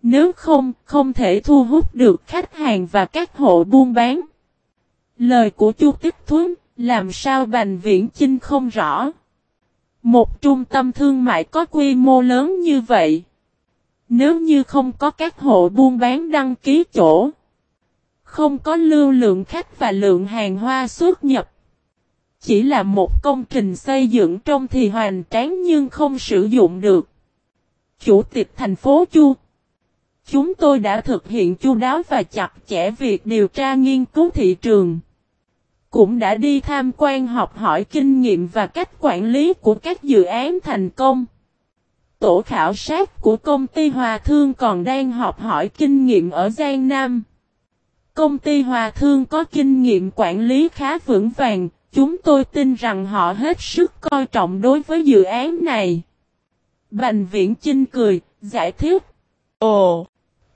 Nếu không, không thể thu hút được khách hàng và các hộ buôn bán. Lời của Chu Tích Thuấn, làm sao Bành Viễn Chinh không rõ. Một trung tâm thương mại có quy mô lớn như vậy. Nếu như không có các hộ buôn bán đăng ký chỗ, không có lưu lượng khách và lượng hàng hoa xuất nhập, chỉ là một công trình xây dựng trong thì hoành tráng nhưng không sử dụng được. Chủ tịch thành phố Chu Chúng tôi đã thực hiện chu đáo và chặt chẽ việc điều tra nghiên cứu thị trường. Cũng đã đi tham quan học hỏi kinh nghiệm và cách quản lý của các dự án thành công. Tổ khảo sát của công ty Hòa Thương còn đang học hỏi kinh nghiệm ở Giang Nam. Công ty Hòa Thương có kinh nghiệm quản lý khá vững vàng, chúng tôi tin rằng họ hết sức coi trọng đối với dự án này. Bành Viễn Chinh cười, giải thích. Ồ,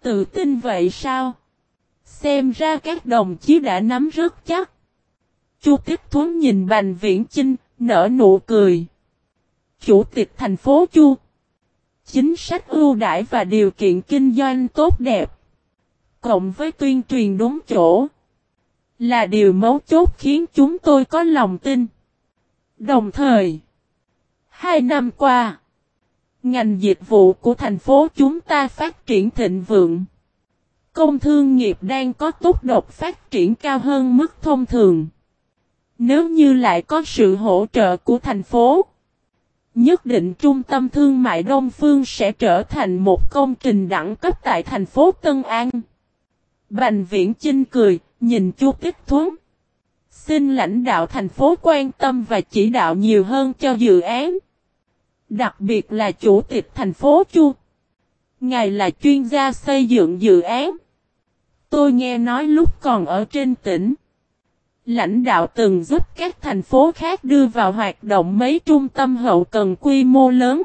tự tin vậy sao? Xem ra các đồng chí đã nắm rất chắc. Chu Tiếp Thuấn nhìn Bành Viễn Chinh, nở nụ cười. Chủ tịch thành phố Chu. Chính sách ưu đãi và điều kiện kinh doanh tốt đẹp. Cộng với tuyên truyền đúng chỗ. Là điều mấu chốt khiến chúng tôi có lòng tin. Đồng thời, hai năm qua, ngành dịch vụ của thành phố chúng ta phát triển thịnh vượng. Công thương nghiệp đang có tốc độ phát triển cao hơn mức thông thường. Nếu như lại có sự hỗ trợ của thành phố, nhất định trung tâm thương mại Đông Phương sẽ trở thành một công trình đẳng cấp tại thành phố Tân An. Bành Viễn Chinh cười, nhìn Chu Tích Thuấn. Xin lãnh đạo thành phố quan tâm và chỉ đạo nhiều hơn cho dự án. Đặc biệt là chủ tịch thành phố Chu. Ngài là chuyên gia xây dựng dự án. Tôi nghe nói lúc còn ở trên tỉnh. Lãnh đạo từng giúp các thành phố khác đưa vào hoạt động mấy trung tâm hậu cần quy mô lớn.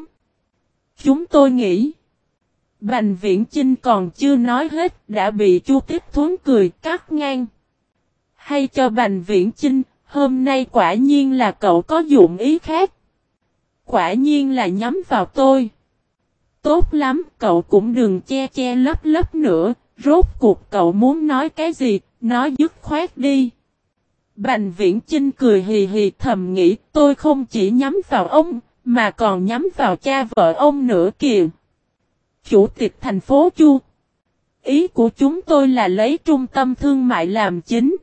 Chúng tôi nghĩ. Bành viễn Chinh còn chưa nói hết đã bị chu tiếp thuấn cười cắt ngang. Hay cho Bành viễn Chinh, hôm nay quả nhiên là cậu có dụng ý khác. Quả nhiên là nhắm vào tôi. Tốt lắm, cậu cũng đừng che che lấp lấp nữa, rốt cuộc cậu muốn nói cái gì, nói dứt khoát đi. Bành viễn Chinh cười hì hì thầm nghĩ tôi không chỉ nhắm vào ông, mà còn nhắm vào cha vợ ông nữa kìa. Chủ tịch thành phố Chu Ý của chúng tôi là lấy trung tâm thương mại làm chính.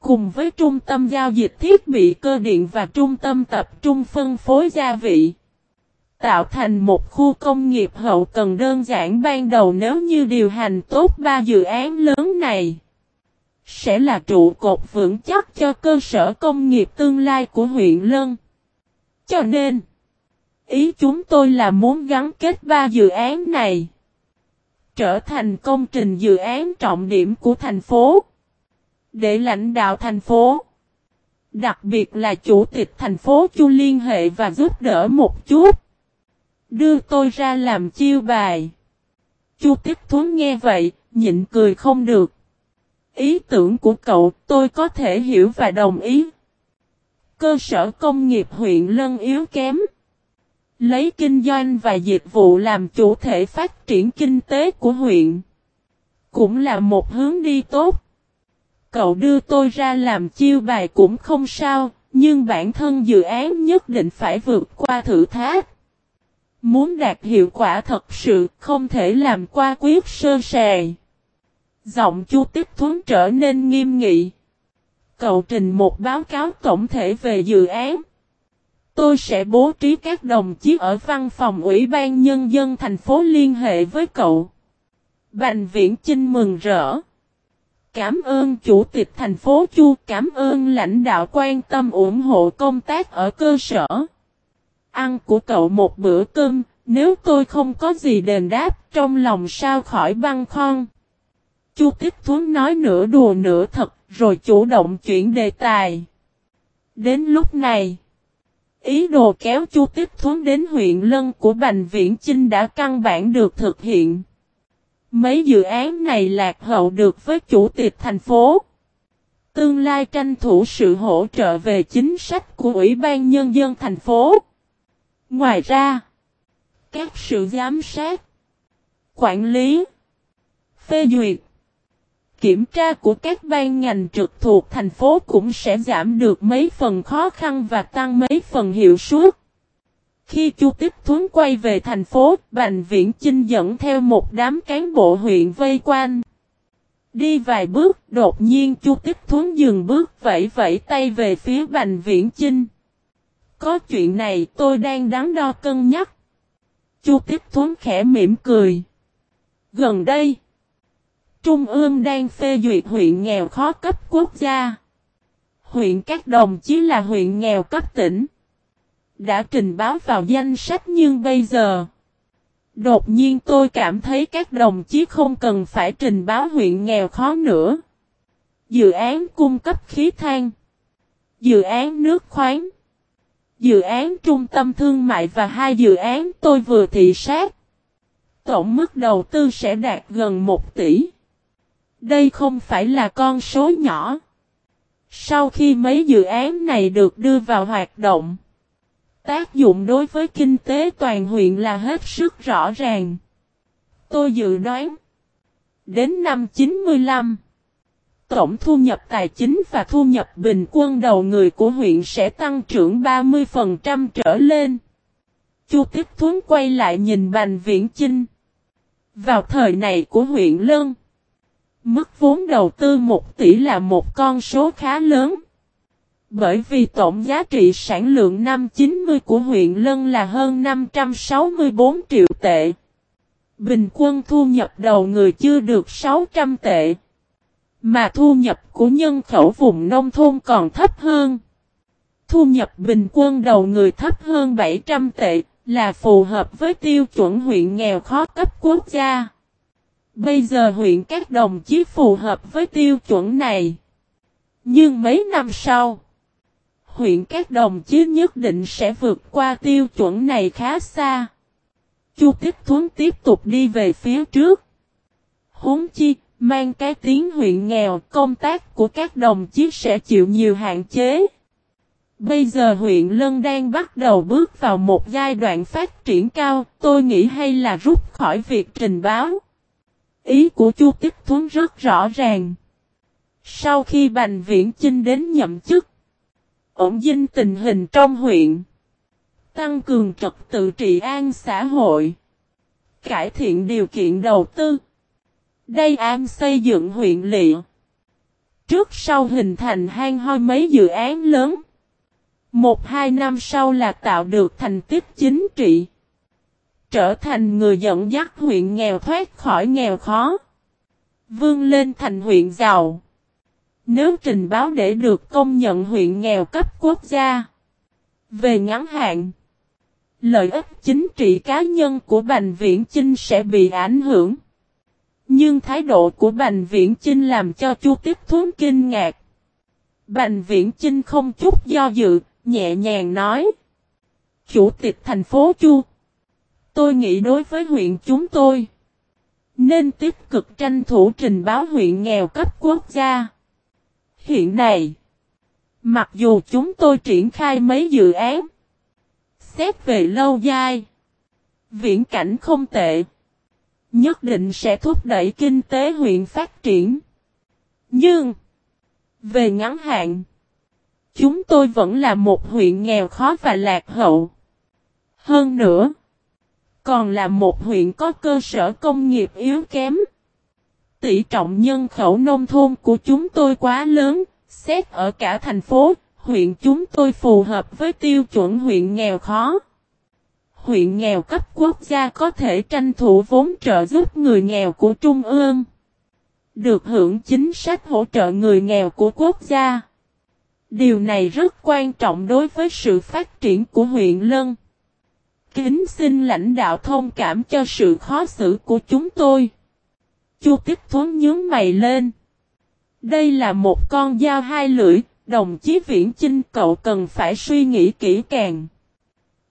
Cùng với trung tâm giao dịch thiết bị cơ điện và trung tâm tập trung phân phối gia vị. Tạo thành một khu công nghiệp hậu cần đơn giản ban đầu nếu như điều hành tốt ba dự án lớn này. Sẽ là trụ cột vững chắc cho cơ sở công nghiệp tương lai của huyện Lân. Cho nên, ý chúng tôi là muốn gắn kết ba dự án này. Trở thành công trình dự án trọng điểm của thành phố. Để lãnh đạo thành phố. Đặc biệt là chủ tịch thành phố Chu liên hệ và giúp đỡ một chút. Đưa tôi ra làm chiêu bài. Chu Tiếp Thuấn nghe vậy, nhịn cười không được. Ý tưởng của cậu tôi có thể hiểu và đồng ý. Cơ sở công nghiệp huyện Lân yếu kém. Lấy kinh doanh và dịch vụ làm chủ thể phát triển kinh tế của huyện. Cũng là một hướng đi tốt. Cậu đưa tôi ra làm chiêu bài cũng không sao, nhưng bản thân dự án nhất định phải vượt qua thử thách. Muốn đạt hiệu quả thật sự không thể làm qua quyết sơ sài. Giọng chu tiếp thuấn trở nên nghiêm nghị. Cậu trình một báo cáo tổng thể về dự án. Tôi sẽ bố trí các đồng chí ở văn phòng Ủy ban Nhân dân thành phố liên hệ với cậu. Bành viễn Chinh mừng rỡ. Cảm ơn Chủ tịch thành phố Chu, cảm ơn lãnh đạo quan tâm ủng hộ công tác ở cơ sở. Ăn của cậu một bữa cơm, nếu tôi không có gì đền đáp, trong lòng sao khỏi băng khoan. Chu Tích Thuấn nói nửa đùa nửa thật, rồi chủ động chuyển đề tài. Đến lúc này, ý đồ kéo Chu Tích Thuấn đến huyện Lân của Bành Viễn Chinh đã căn bản được thực hiện. Mấy dự án này lạc hậu được với chủ tịch thành phố. Tương lai tranh thủ sự hỗ trợ về chính sách của Ủy ban Nhân dân thành phố. Ngoài ra, các sự giám sát, quản lý, phê duyệt, kiểm tra của các ban ngành trực thuộc thành phố cũng sẽ giảm được mấy phần khó khăn và tăng mấy phần hiệu suất. Khi Chu Tích Thuấn quay về thành phố, Bành Viễn Chinh dẫn theo một đám cán bộ huyện vây quanh. Đi vài bước, đột nhiên Chu Tích Thuấn dừng bước vẫy vẫy tay về phía Bành Viễn Chinh. Có chuyện này tôi đang đắn đo cân nhắc. Chu Tích Thuấn khẽ mỉm cười. Gần đây, Trung ương đang phê duyệt huyện nghèo khó cấp quốc gia. Huyện các đồng chí là huyện nghèo cấp tỉnh. Đã trình báo vào danh sách nhưng bây giờ, đột nhiên tôi cảm thấy các đồng chí không cần phải trình báo huyện nghèo khó nữa. Dự án cung cấp khí than, dự án nước khoáng, dự án trung tâm thương mại và hai dự án tôi vừa thị sát. Tổng mức đầu tư sẽ đạt gần 1 tỷ. Đây không phải là con số nhỏ. Sau khi mấy dự án này được đưa vào hoạt động, tác dụng đối với kinh tế toàn huyện là hết sức rõ ràng. Tôi dự đoán, đến năm 95, tổng thu nhập tài chính và thu nhập bình quân đầu người của huyện sẽ tăng trưởng 30% trở lên. Chu Tiếp Thuấn quay lại nhìn Bành Viễn Chinh. Vào thời này của huyện Lân, mức vốn đầu tư 1 tỷ là một con số khá lớn. Bởi vì tổng giá trị sản lượng năm 90 của huyện Lân là hơn 564 triệu tệ. Bình quân thu nhập đầu người chưa được 600 tệ. Mà thu nhập của nhân khẩu vùng nông thôn còn thấp hơn. Thu nhập bình quân đầu người thấp hơn 700 tệ là phù hợp với tiêu chuẩn huyện nghèo khó cấp quốc gia. Bây giờ huyện các đồng chí phù hợp với tiêu chuẩn này. Nhưng mấy năm sau, huyện các đồng chí nhất định sẽ vượt qua tiêu chuẩn này khá xa. Chu Tích Thuấn tiếp tục đi về phía trước. Huống chi, mang cái tiếng huyện nghèo, công tác của các đồng chí sẽ chịu nhiều hạn chế. Bây giờ huyện Lân đang bắt đầu bước vào một giai đoạn phát triển cao, tôi nghĩ hay là rút khỏi việc trình báo. Ý của Chu Tích Thuấn rất rõ ràng. Sau khi Bành Viễn Chinh đến nhậm chức, ổn dinh tình hình trong huyện, tăng cường trật tự trị an xã hội, cải thiện điều kiện đầu tư. Đây am xây dựng huyện lịa. Trước sau hình thành hang hoi mấy dự án lớn. Một hai năm sau là tạo được thành tích chính trị. Trở thành người dẫn dắt huyện nghèo thoát khỏi nghèo khó. Vương lên thành huyện giàu. Nếu trình báo để được công nhận huyện nghèo cấp quốc gia. Về ngắn hạn. Lợi ích chính trị cá nhân của Bành Viễn Chinh sẽ bị ảnh hưởng. Nhưng thái độ của Bành Viễn Chinh làm cho Chu Tiếp Thuấn kinh ngạc. Bành Viễn Chinh không chút do dự, nhẹ nhàng nói. Chủ tịch thành phố Chu. Tôi nghĩ đối với huyện chúng tôi. Nên tích cực tranh thủ trình báo huyện nghèo cấp quốc gia. Hiện nay. Mặc dù chúng tôi triển khai mấy dự án. Xét về lâu dài. Viễn cảnh không tệ. Nhất định sẽ thúc đẩy kinh tế huyện phát triển. Nhưng. Về ngắn hạn. Chúng tôi vẫn là một huyện nghèo khó và lạc hậu. Hơn nữa, còn là một huyện có cơ sở công nghiệp yếu kém. Tỷ trọng nhân khẩu nông thôn của chúng tôi quá lớn, xét ở cả thành phố, huyện chúng tôi phù hợp với tiêu chuẩn huyện nghèo khó. Huyện nghèo cấp quốc gia có thể tranh thủ vốn trợ giúp người nghèo của Trung ương. Được hưởng chính sách hỗ trợ người nghèo của quốc gia. Điều này rất quan trọng đối với sự phát triển của huyện Lân. Kính xin lãnh đạo thông cảm cho sự khó xử của chúng tôi. Chu Tích Thuấn nhướng mày lên. Đây là một con dao hai lưỡi, đồng chí Viễn Chinh cậu cần phải suy nghĩ kỹ càng.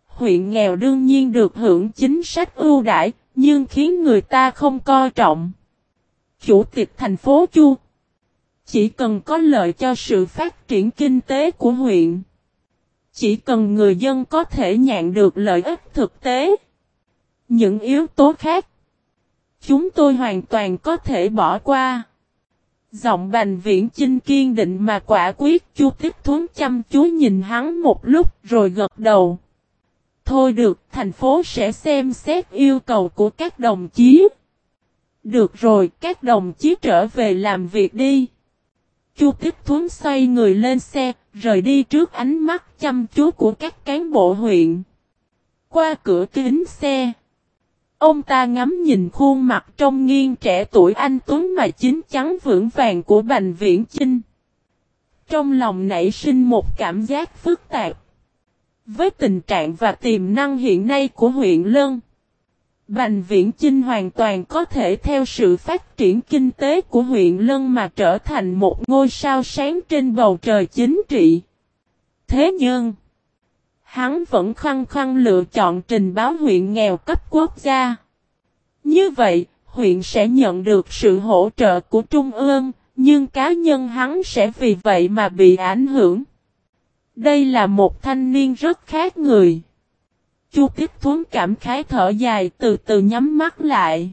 Huyện nghèo đương nhiên được hưởng chính sách ưu đãi, nhưng khiến người ta không coi trọng. Chủ tịch thành phố Chu chỉ cần có lợi cho sự phát triển kinh tế của huyện. Chỉ cần người dân có thể nhận được lợi ích thực tế. Những yếu tố khác. Chúng tôi hoàn toàn có thể bỏ qua. Giọng bành viễn chinh kiên định mà quả quyết chu tiếp thuấn chăm chú nhìn hắn một lúc rồi gật đầu. Thôi được, thành phố sẽ xem xét yêu cầu của các đồng chí. Được rồi, các đồng chí trở về làm việc đi. Chu Tích Thuấn xoay người lên xe, rời đi trước ánh mắt chăm chú của các cán bộ huyện. Qua cửa kính xe, Ông ta ngắm nhìn khuôn mặt trong nghiêng trẻ tuổi anh Tuấn mà chín chắn vững vàng của Bành Viễn Chinh. Trong lòng nảy sinh một cảm giác phức tạp. Với tình trạng và tiềm năng hiện nay của huyện Lân, Bành Viễn Chinh hoàn toàn có thể theo sự phát triển kinh tế của huyện Lân mà trở thành một ngôi sao sáng trên bầu trời chính trị. Thế nhưng, hắn vẫn khăng khăng lựa chọn trình báo huyện nghèo cấp quốc gia. Như vậy, huyện sẽ nhận được sự hỗ trợ của Trung ương, nhưng cá nhân hắn sẽ vì vậy mà bị ảnh hưởng. Đây là một thanh niên rất khác người. Chu Tích Thuấn cảm khái thở dài từ từ nhắm mắt lại.